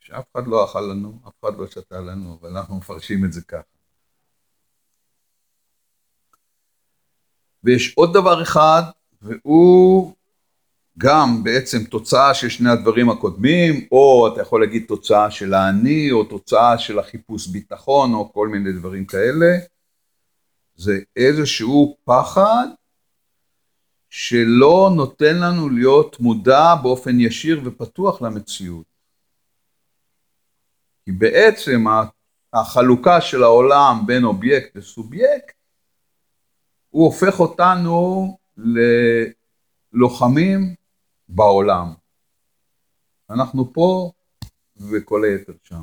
שאף אחד לא אכל לנו, אף אחד לא שתה לנו, אבל אנחנו מפרשים את זה ככה. ויש עוד דבר אחד, והוא גם בעצם תוצאה של שני הדברים הקודמים, או אתה יכול להגיד תוצאה של האני, או תוצאה של החיפוש ביטחון, או כל מיני דברים כאלה. זה איזשהו פחד שלא נותן לנו להיות מודע באופן ישיר ופתוח למציאות. כי בעצם החלוקה של העולם בין אובייקט לסובייקט, הוא הופך אותנו ללוחמים בעולם. אנחנו פה וכל היתר שם.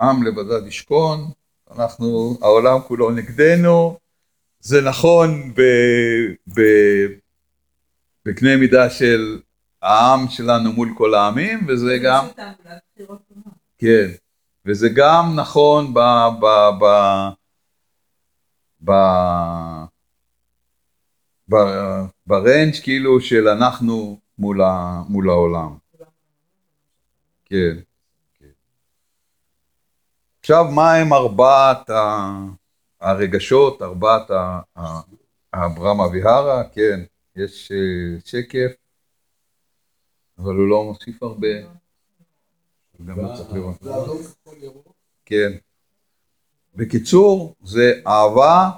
עם לבדד ישכון, אנחנו, העולם כולו נגדנו, זה נכון ב, ב, בקנה מידה של העם שלנו מול כל העמים, וזה גם... כן, וזה גם נכון ב... ב, ב, ב ברנץ' כאילו של אנחנו מול, ה, מול העולם. כן. עכשיו, מה הם ארבעת הרגשות, ארבעת הברמה ויהרה? כן, יש אה, שקף, אבל הוא לא מוסיף הרבה. גם לא צריך לראות. כן. בקיצור, זה אהבה,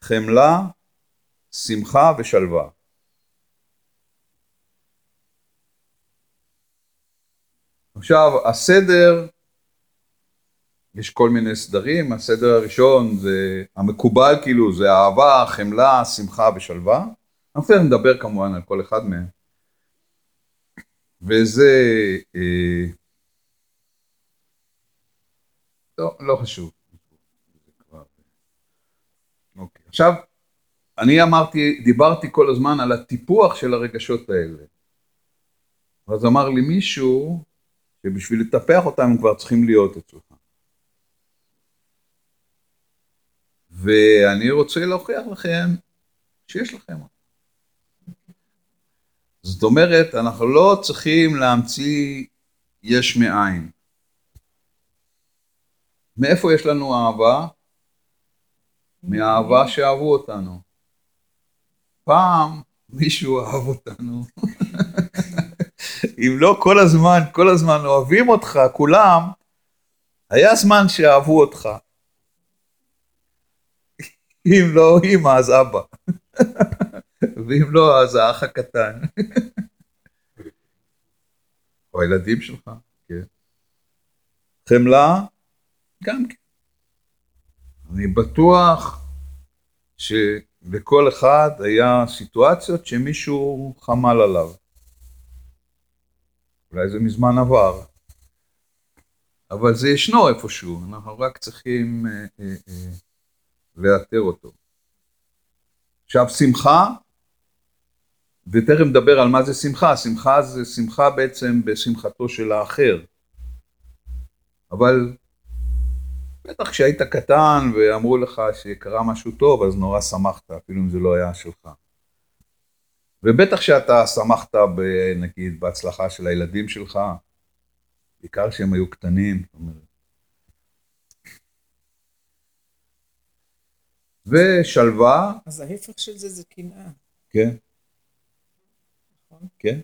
חמלה, שמחה ושלווה. עכשיו, הסדר יש כל מיני סדרים, הסדר הראשון זה, המקובל כאילו זה אהבה, חמלה, שמחה ושלווה. אנחנו נדבר כמובן על כל אחד מהם. וזה, אה, לא, לא חשוב. אוקיי. עכשיו, אני אמרתי, דיברתי כל הזמן על הטיפוח של הרגשות האלה. אז אמר לי מישהו שבשביל לטפח אותם הם כבר צריכים להיות אצלך. ואני רוצה להוכיח לכם שיש לכם. זאת אומרת, אנחנו לא צריכים להמציא יש מאין. מאיפה יש לנו אהבה? מהאהבה שאהבו אותנו. פעם מישהו אהב אותנו. אם לא כל הזמן, כל הזמן אוהבים אותך, כולם, היה זמן שאהבו אותך. אם לא אמא, אז אבא. ואם לא, אז האח הקטן. או הילדים שלך, כן. חמלה, גם כן. אני בטוח שלכל אחד היה סיטואציות שמישהו חמל עליו. אולי זה מזמן עבר, אבל זה ישנו איפשהו, אנחנו רק צריכים אה, אה, אה, לאתר אותו. עכשיו שמחה, ותכף נדבר על מה זה שמחה, שמחה זה שמחה בעצם בשמחתו של האחר. אבל בטח כשהיית קטן ואמרו לך שקרה משהו טוב, אז נורא שמחת, אפילו אם זה לא היה שלך. ובטח שאתה שמחת, ב, נגיד, בהצלחה של הילדים שלך, בעיקר שהם היו קטנים. זאת אומרת. ושלווה, אז ההפך של זה זה קנאה. כן, נכון? כן.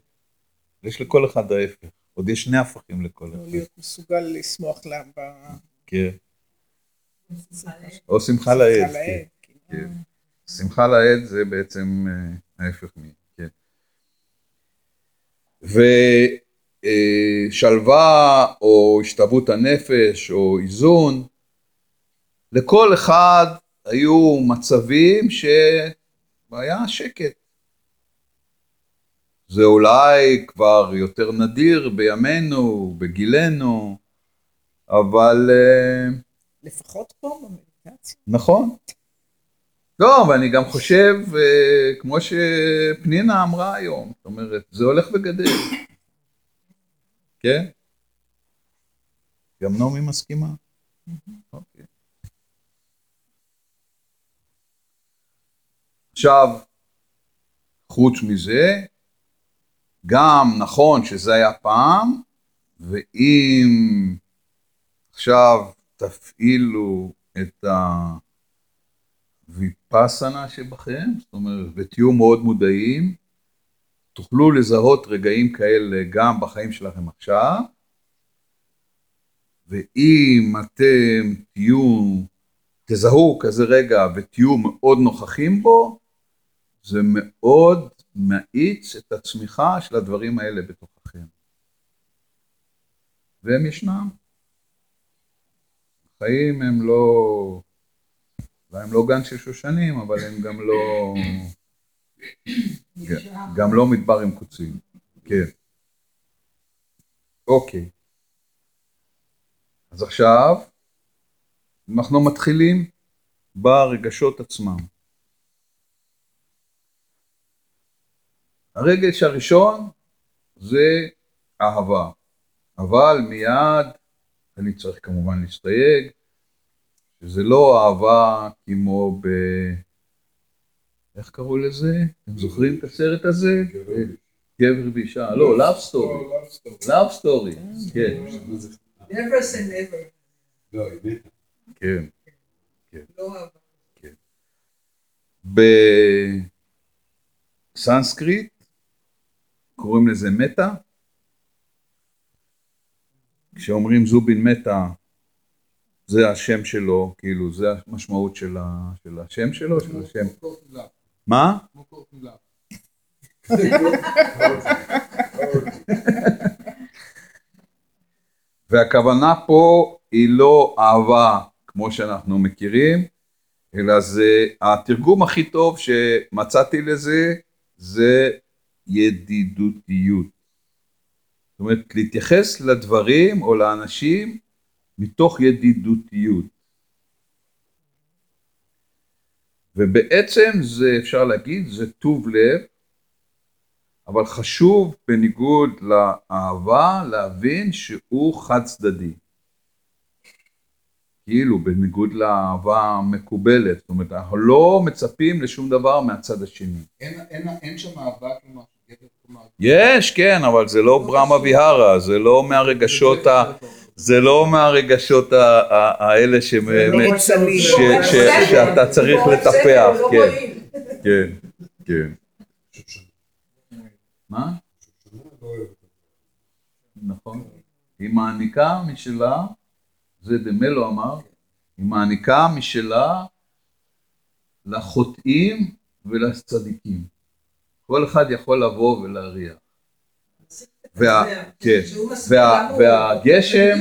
יש לכל אחד ההפך. עוד יש שני הפכים לכל לא אחד. להיות מסוגל לשמוח לה ב... כן. או שמחה לאיד. שמחה לאיד, כן. כן. לאיד זה בעצם אה, ההפך מ... כן. ושלווה או השתוות הנפש או איזון, לכל אחד היו מצבים שהיה שקט. זה אולי כבר יותר נדיר בימינו, בגילנו, אבל אה, לפחות פה במדיטציה. נכון. לא, ואני גם חושב, אה, כמו שפנינה אמרה היום, זאת אומרת, זה הולך וגדל. כן? גם נעמי מסכימה? אוקיי. עכשיו, חוץ מזה, גם נכון שזה היה פעם, ואם עכשיו תפעילו את הוויפאסנה שבכם, זאת אומרת, ותהיו מאוד מודעים, תוכלו לזהות רגעים כאלה גם בחיים שלכם עכשיו, ואם אתם תהיו, תזהו כזה רגע ותהיו מאוד נוכחים בו, זה מאוד מאיץ את הצמיחה של הדברים האלה בתוככם. והם ישנם. החיים הם לא, אולי הם לא גן של שושנים, אבל הם גם לא, גם לא מדבר עם קוצים. כן. אוקיי. אז עכשיו אנחנו מתחילים ברגשות עצמם. הרגש הראשון זה אהבה, אבל מיד אני צריך כמובן להסתייג, שזה לא אהבה כמו ב... איך קראו לזה? אתם זוכרים את הסרט הזה? גבר ואישה, לא, Love Story. Love Story, כן, never say never. לא, מתה. כן. לא. בסנסקריט קוראים לזה מטה. כשאומרים זובין מטה, זה השם שלו, כאילו, זה המשמעות של, ה, של השם שלו, של השם. מה? והכוונה פה היא לא אהבה כמו שאנחנו מכירים, אלא זה התרגום הכי טוב שמצאתי לזה, זה ידידותיות. זאת אומרת, להתייחס לדברים או לאנשים מתוך ידידותיות. ובעצם זה, אפשר להגיד, זה טוב לב, אבל חשוב בניגוד לאהבה להבין שהוא חד צדדי. כאילו, בניגוד לאהבה המקובלת. זאת אומרת, אנחנו לא מצפים לשום דבר מהצד השני. אין- אין- אין שם אהבה, כלומר. יש, כן, אבל זה לא ברמה ויהרה, זה לא מהרגשות ה... זה לא מהרגשות האלה ש- לא ש- שאתה צריך לטפח, לא כן, רואים. כן, כן. מה? נכון. היא מעניקה משלה, זה דמלו אמר, היא מעניקה משלה לחוטאים ולצדיקים. כל אחד יכול לבוא ולהריח. וה, כן, והגשם.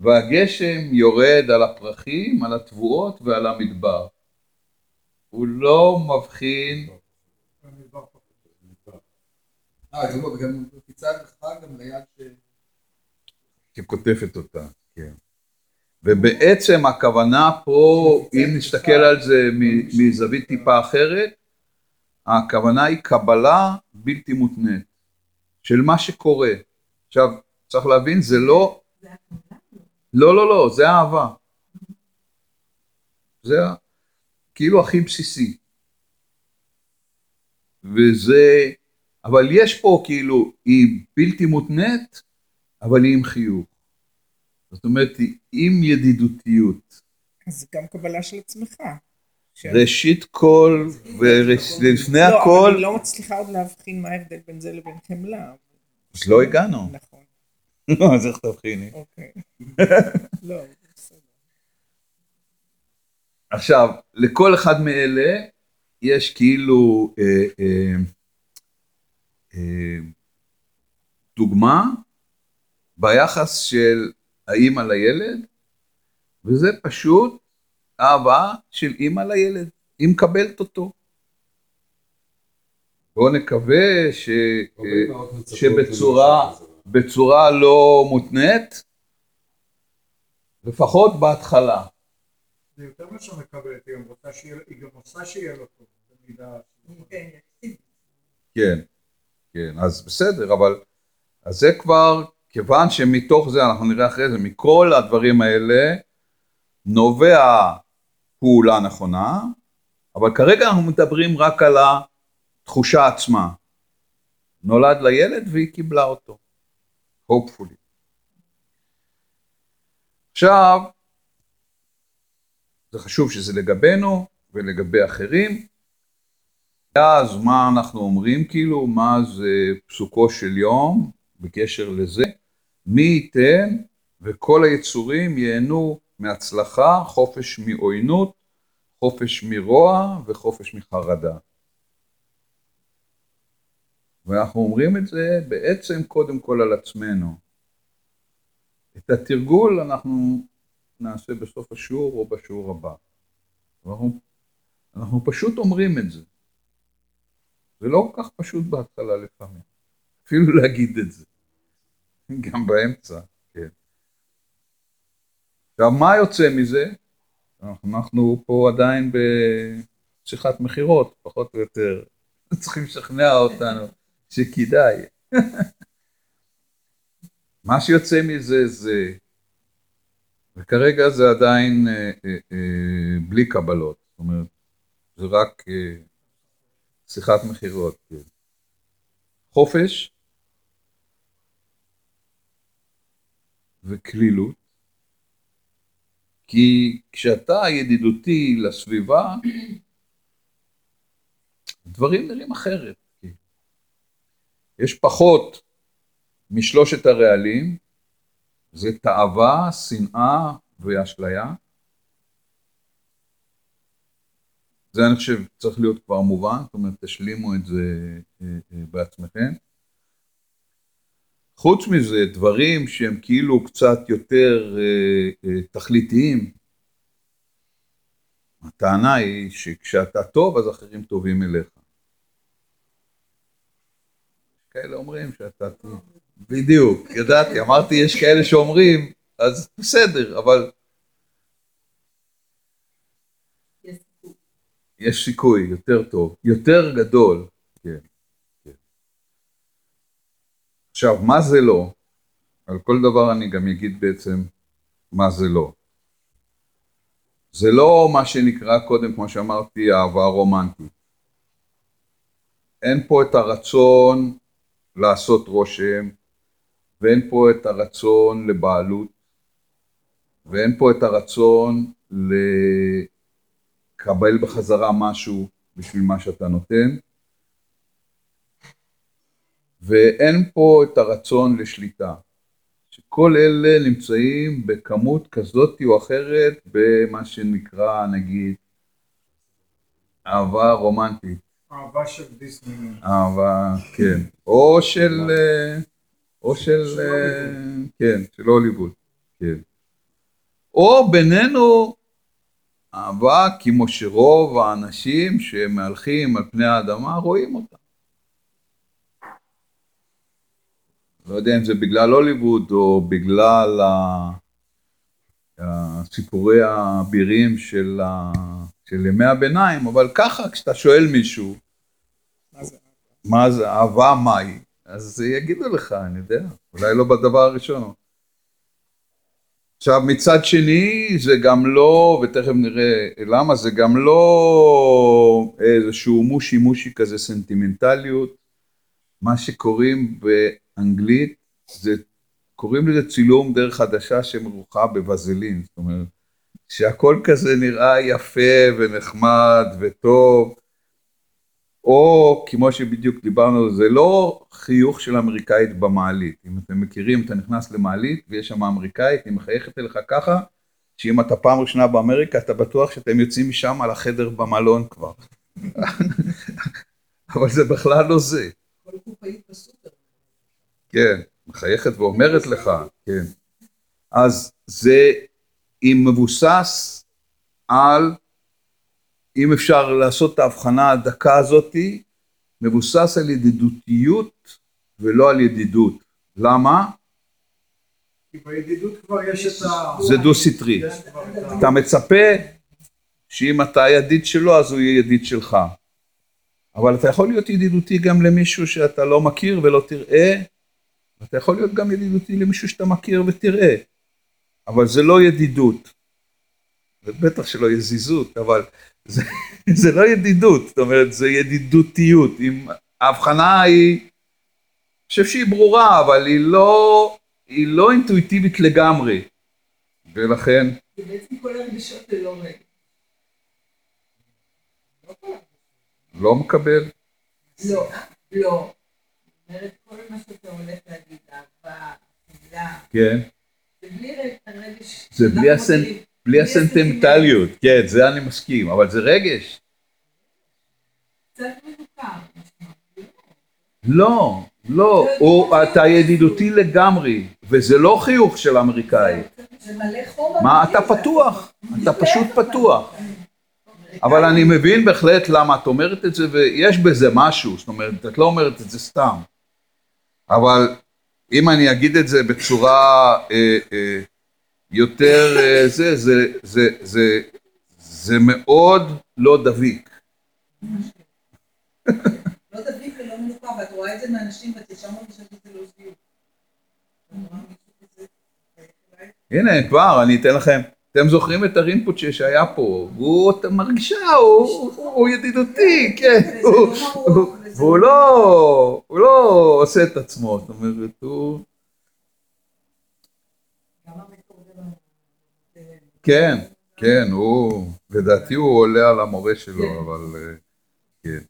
והגשם יורד על הפרחים, על התבואות ועל המדבר. הוא לא מבחין, אה. שקוטפת אותה, כן. ובעצם הכוונה פה, אם נסתכל על זה מזווית טיפה אחרת, הכוונה היא קבלה בלתי מותנית של מה שקורה. עכשיו, צריך להבין, זה לא... לא, לא, לא, זה אהבה. זה כאילו הכי בסיסי. וזה... אבל יש פה כאילו, היא בלתי מותנית, אבל היא עם חיוך. זאת אומרת, היא עם ידידותיות. אז זה גם קבלה של עצמך. ש- ראשית כל, ולפני לא, הכל, אני לא מצליחה עוד להבחין מה ההבדל בין זה לבין חמלה. אז לא הגענו. נכון, אז איך תבחיני? אוקיי. לא, בסדר. עכשיו, לכל אחד מאלה יש כאילו אה, אה, אה, דוגמה ביחס של האימא לילד, וזה פשוט אהבה של אימא לילד, היא מקבלת אותו. בואו נקווה ש, שבצורה בצורה לא מותנית, לפחות בהתחלה. זה יותר מאשר מקבלת, היא גם רוצה שיהיה- היא גם רוצה שיהיה לו טוב, במידה... כן, כן, כן, אז בסדר, אבל אז זה כבר, כיוון שמתוך זה, אנחנו נראה אחרי זה, מכל הדברים האלה, נובע פעולה נכונה, אבל כרגע אנחנו מדברים רק על התחושה עצמה. נולד לילד והיא קיבלה אותו, hopefully. עכשיו, זה חשוב שזה לגבינו ולגבי אחרים. אז מה אנחנו אומרים כאילו, מה זה פסוקו של יום בקשר לזה? מי ייתן וכל היצורים ייהנו מהצלחה, חופש מעוינות, חופש מרוע וחופש מחרדה. ואנחנו אומרים את זה בעצם קודם כל על עצמנו. את התרגול אנחנו נעשה בסוף השיעור או בשיעור הבא. אנחנו, אנחנו פשוט אומרים את זה. זה לא כל כך פשוט בהתחלה לפעמים. אפילו להגיד את זה. גם באמצע. עכשיו, מה יוצא מזה? אנחנו פה עדיין בשיחת מכירות, פחות או יותר. צריכים לשכנע אותנו שכדאי. מה שיוצא מזה זה, וכרגע זה עדיין אה, אה, אה, בלי קבלות, זאת אומרת, זה רק אה, שיחת מכירות. כן. חופש וקלילות, כי כשאתה ידידותי לסביבה, דברים נראים אחרת. יש פחות משלושת הרעלים, זה תאווה, שנאה ואשליה. זה אני חושב צריך להיות כבר מובן, זאת אומרת תשלימו את זה אה, אה, בעצמכם. חוץ מזה, דברים שהם כאילו קצת יותר אה, אה, תכליתיים, הטענה היא שכשאתה טוב אז אחרים טובים אליך. כאלה אומרים שאתה טוב. בדיוק, ידעתי, אמרתי יש כאלה שאומרים, אז בסדר, אבל יש סיכוי. יש סיכוי יותר טוב, יותר גדול. כן, כן. עכשיו, מה זה לא? על כל דבר אני גם אגיד בעצם מה זה לא. זה לא מה שנקרא קודם, כמו שאמרתי, אהבה רומנטית. אין פה את הרצון לעשות רושם, ואין פה את הרצון לבעלות, ואין פה את הרצון לקבל בחזרה משהו בשביל מה שאתה נותן, ואין פה את הרצון לשליטה. שכל אלה נמצאים בכמות כזאת או אחרת במה שנקרא נגיד אהבה רומנטית. אהבה של דיסנילנד. אהבה, כן. או של, אה, או של, של אה, כן, של הוליווד, כן. או בינינו אהבה כמו שרוב האנשים שמהלכים על פני האדמה רואים אותה. לא יודע אם זה בגלל הוליווד או בגלל הסיפורי האבירים של, ה... של ימי הביניים, אבל ככה כשאתה שואל מישהו, מה זה? מה זה אהבה מהי, אז יגידו לך, אני יודע, אולי לא בדבר הראשון. עכשיו מצד שני זה גם לא, ותכף נראה למה, זה גם לא איזשהו מושי מושי כזה סנטימנטליות, מה שקוראים באנגלית, זה, קוראים לזה צילום דרך חדשה שמרוחה בבזלין, זאת אומרת, שהכל כזה נראה יפה ונחמד וטוב, או כמו שבדיוק דיברנו, זה לא חיוך של אמריקאית במעלית. אם אתם מכירים, אתה נכנס למעלית ויש שם אמריקאית, היא מחייכת אליך ככה, שאם אתה פעם ראשונה באמריקה, אתה בטוח שאתם יוצאים משם על החדר במלון כבר. אבל זה בכלל לא זה. כל קופאית בסופר. כן, מחייכת ואומרת לך, כן. אז זה, היא מבוסס על, אם אפשר לעשות את ההבחנה הדקה הזאתי, מבוסס על ידידותיות ולא על ידידות. למה? כי בידידות כבר יש את ה... זה דו סטרי. כן, אתה מצפה שאם אתה ידיד שלו אז הוא יהיה ידיד שלך. אבל אתה יכול להיות ידידותי גם למישהו שאתה לא מכיר ולא תראה, ואתה יכול להיות גם ידידותי למישהו שאתה מכיר ותראה, אבל זה לא ידידות. ובטח שלא יזיזות, אבל זה, זה לא ידידות, זאת אומרת זה ידידותיות. אם ההבחנה היא, אני חושב שהיא ברורה, אבל היא לא, היא לא אינטואיטיבית לגמרי. ולכן, זה בעצם כל הרגשות ללא רגע. לא מקבל. לא, לא. זאת אומרת, כל מה שאתה הולך להגיד, אהבה, חמלה, כן. זה בלי. זה בלי הסנטימנטליות, כן, זה אני מסכים, אבל זה רגש. קצת. לא, לא, הוא, אתה ידידותי לגמרי, וזה לא חיוך של אמריקאי. מה, אתה פתוח, אתה פשוט פתוח. אבל אני מבין בהחלט למה את אומרת את זה, ויש בזה משהו, זאת אומרת, את לא אומרת את זה סתם. אבל אם אני אגיד את זה בצורה אה, אה, יותר אה, זה, זה, זה, זה, זה מאוד לא דביק. לא דביק ולא מנוכר, ואת רואה את זה מאנשים, ואת ישר מרגישה שזה לא זיוף. כזה, הנה, כבר, אני אתן לכם. אתם זוכרים את הרינפוצ'ה שהיה פה, אתה מרגישה, הוא, הוא, הוא ידידותי, כן, הוא, לא הוא, וזה והוא לא, הוא לא עושה את עצמו, זאת אומרת, הוא, כן, כן, הוא, לדעתי הוא עולה על המורה שלו, אבל אה, כן.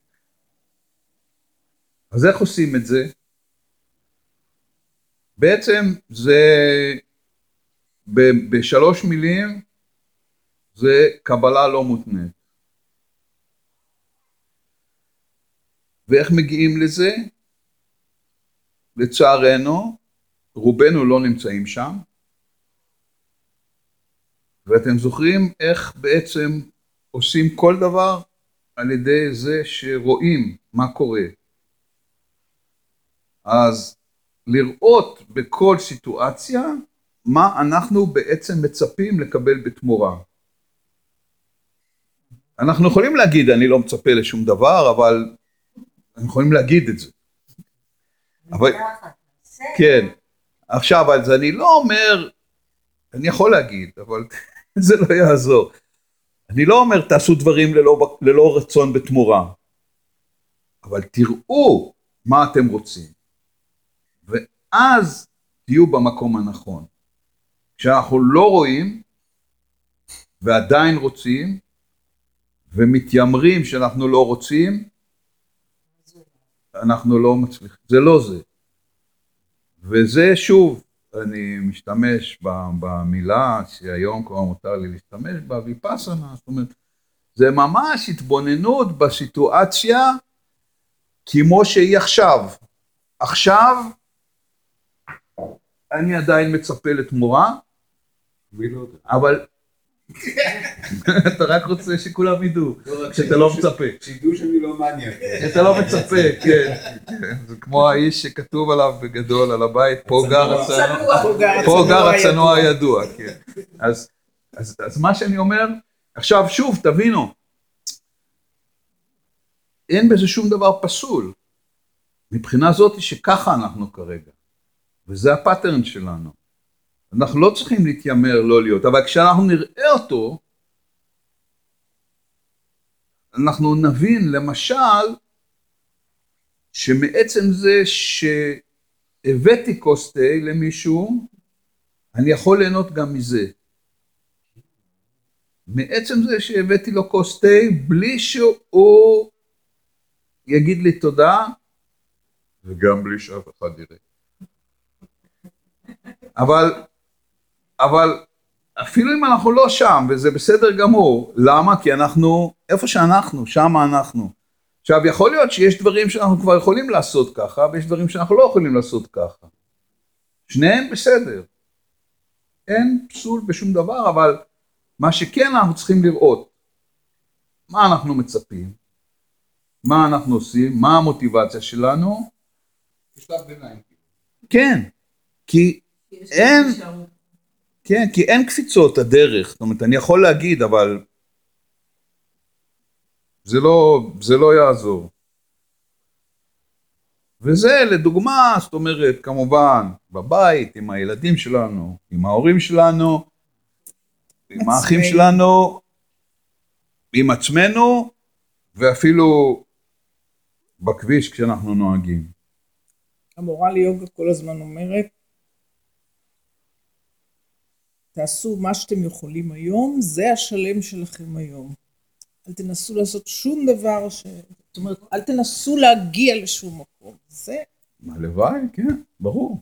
אז איך עושים את זה? בעצם זה, בשלוש מילים, זה קבלה לא מותנית. ואיך מגיעים לזה? לצערנו, רובנו לא נמצאים שם, ואתם זוכרים איך בעצם עושים כל דבר על ידי זה שרואים מה קורה. אז לראות בכל סיטואציה מה אנחנו בעצם מצפים לקבל בתמורה. אנחנו יכולים להגיד אני לא מצפה לשום דבר, אבל אנחנו יכולים להגיד את זה. אבל, כן. עכשיו, אז אני לא אומר, אני יכול להגיד, אבל זה לא יעזור. אני לא אומר תעשו דברים ללא, ללא רצון בתמורה, אבל תראו מה אתם רוצים, ואז תהיו במקום הנכון. כשאנחנו לא רואים ועדיין רוצים ומתיימרים שאנחנו לא רוצים, אנחנו לא מצליחים, זה לא זה. וזה שוב, אני משתמש במילה שהיום כבר מותר לי להשתמש בה, ויפאסנה, זאת אומרת, זה ממש התבוננות בסיטואציה כמו שהיא עכשיו. עכשיו אני עדיין מצפה לתמורה, אבל אתה רק רוצה שכולם ידעו, שאתה לא מצפה. שידעו שאני לא מעניין. שאתה לא מצפה, כן. זה כמו האיש שכתוב עליו בגדול על הבית, פה גר הצנוע, פה גר הצנוע הידוע, כן. אז מה שאני אומר, עכשיו שוב, תבינו, אין בזה שום דבר פסול. מבחינה זאת שככה אנחנו כרגע, וזה הפאטרן שלנו. אנחנו לא צריכים להתיימר לא להיות, אבל כשאנחנו נראה אותו, אנחנו נבין למשל שמעצם זה שהבאתי כוס תה למישהו, אני יכול ליהנות גם מזה. מעצם זה שהבאתי לו כוס תה בלי שהוא יגיד לי תודה, וגם בלי שאף אחד יראה. אבל אבל אפילו אם אנחנו לא שם, וזה בסדר גמור, למה? כי אנחנו, איפה שאנחנו, שם אנחנו. עכשיו, יכול להיות שיש דברים שאנחנו כבר יכולים לעשות ככה, ויש דברים שאנחנו לא יכולים לעשות ככה. שניהם בסדר. אין פסול בשום דבר, אבל מה שכן אנחנו צריכים לראות, מה אנחנו מצפים, מה אנחנו עושים, מה המוטיבציה שלנו. בשלב ביניים. כן, כי אין, כן, כי אין קפיצות הדרך, זאת אומרת, אני יכול להגיד, אבל זה לא, זה לא יעזור. וזה לדוגמה, זאת אומרת, כמובן, בבית, עם הילדים שלנו, עם ההורים שלנו, עם האחים שלנו, עם עצמנו, ואפילו בכביש כשאנחנו נוהגים. המורה ליוגה כל הזמן אומרת, תעשו מה שאתם יכולים היום, זה השלם שלכם היום. אל תנסו לעשות שום דבר ש... זאת אומרת, אל תנסו להגיע לשום מקום. זה... הלוואי, כן, ברור.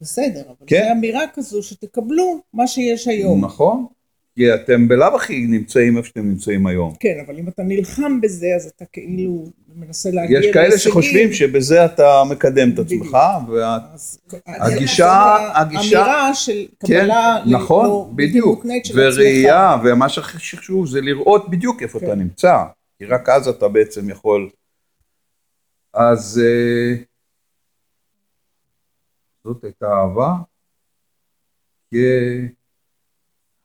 בסדר, אבל כן. זו אמירה כזו שתקבלו מה שיש היום. נכון, כי אתם בלאו הכי נמצאים איפה שאתם נמצאים היום. כן, אבל אם אתה נלחם בזה, אז אתה כאילו מנסה להגיע יש כאלה שחושבים שבזה אתה מקדם את עצמך, וה... אז- הגישה, אמירה של כן, קבלה ל- נכון, בדיוק, וראייה, ומה שחשוב זה לראות בדיוק איפה כן. אתה נמצא, כי רק אז אתה בעצם יכול. אז אה, זאת הייתה אהבה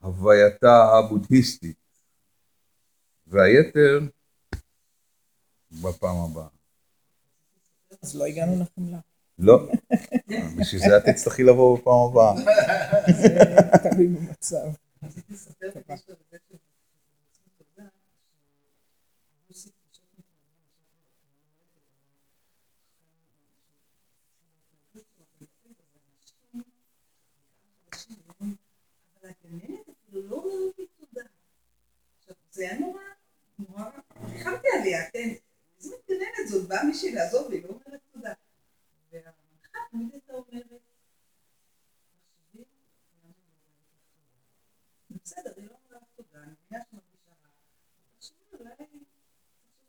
כהווייתה הבודהיסטית, והיתר בפעם הבאה. אז לא הגענו לחמלה. לא, בשביל זה את תצטרכי לבוא בפעם הבאה. זה תלוי במצב. אבל הגננת אפילו לא אומרת לי תודה. עכשיו, זה היה נורא, נורא, ריחמתי עליה, כן? איזה מתגננת זאת, באה מישהי לעזור לי, לא אומרת תודה. והמנחה תמיד הייתה אומרת? בסדר, היא לא אומרת תודה, אני מבינה שאת מרגישה רע. תחשבי, אולי,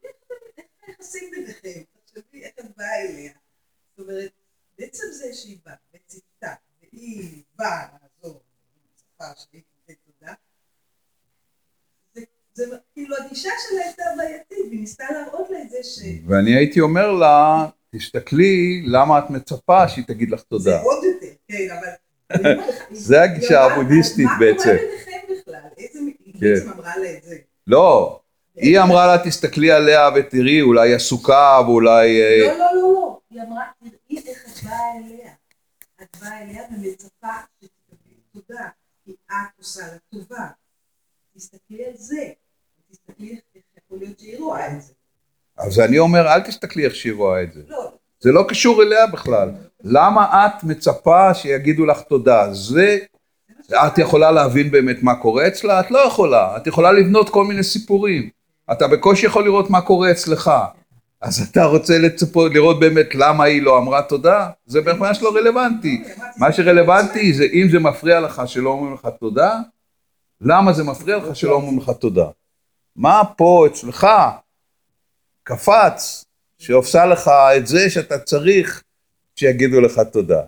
תחשבי איך היחסים ביניכם, תחשבי איך את באה אליה. זאת אומרת, בעצם זה שהיא באה וציפתה, והיא באה לעזור, היא מצפה שהיא זה, זה כאילו הגישה שלה הייתה בעייתית, והיא ניסתה להראות לה את זה ש... ואני הייתי אומר לה, תסתכלי למה את מצפה שהיא תגיד לך זה תודה. עוד יותר, כן, אבל... זה הגישה הבודהיסטית בעצם. מה קורה ביניכם בכלל? איזה... היא כן. בעצם אמרה לה את זה. לא, היא אמרה לה תסתכלי עליה ותראי, אולי עסוקה ואולי... אה, לא, לא, לא, לא. היא אמרה, תראי איך את באה אליה. את באה אליה ומצפה שתקבלי תודה, כי את עושה לה טובה. תסתכלי על זה. תסתכלי איך יכול להיות שהיא רואה את זה. אז אני אומר, אל תסתכלי איך שהיא רואה את זה. לא, זה לא קשור אליה בכלל. למה את מצפה שיגידו לך תודה? זה, את יכולה להבין באמת מה קורה אצלה? את לא יכולה. את יכולה לבנות כל מיני סיפורים. אתה בקושי יכול לראות מה קורה אצלך. אז אתה רוצה לצפות, לראות באמת למה היא לא אמרה תודה? זה ממש לא רלוונטי. מה שרלוונטי זה אם זה מפריע לך שלא אומרים לך תודה, למה זה מפריע לך שלא אומרים לך תודה? מה פה אצלך קפץ שעושה לך את זה שאתה צריך שיגידו לך תודה?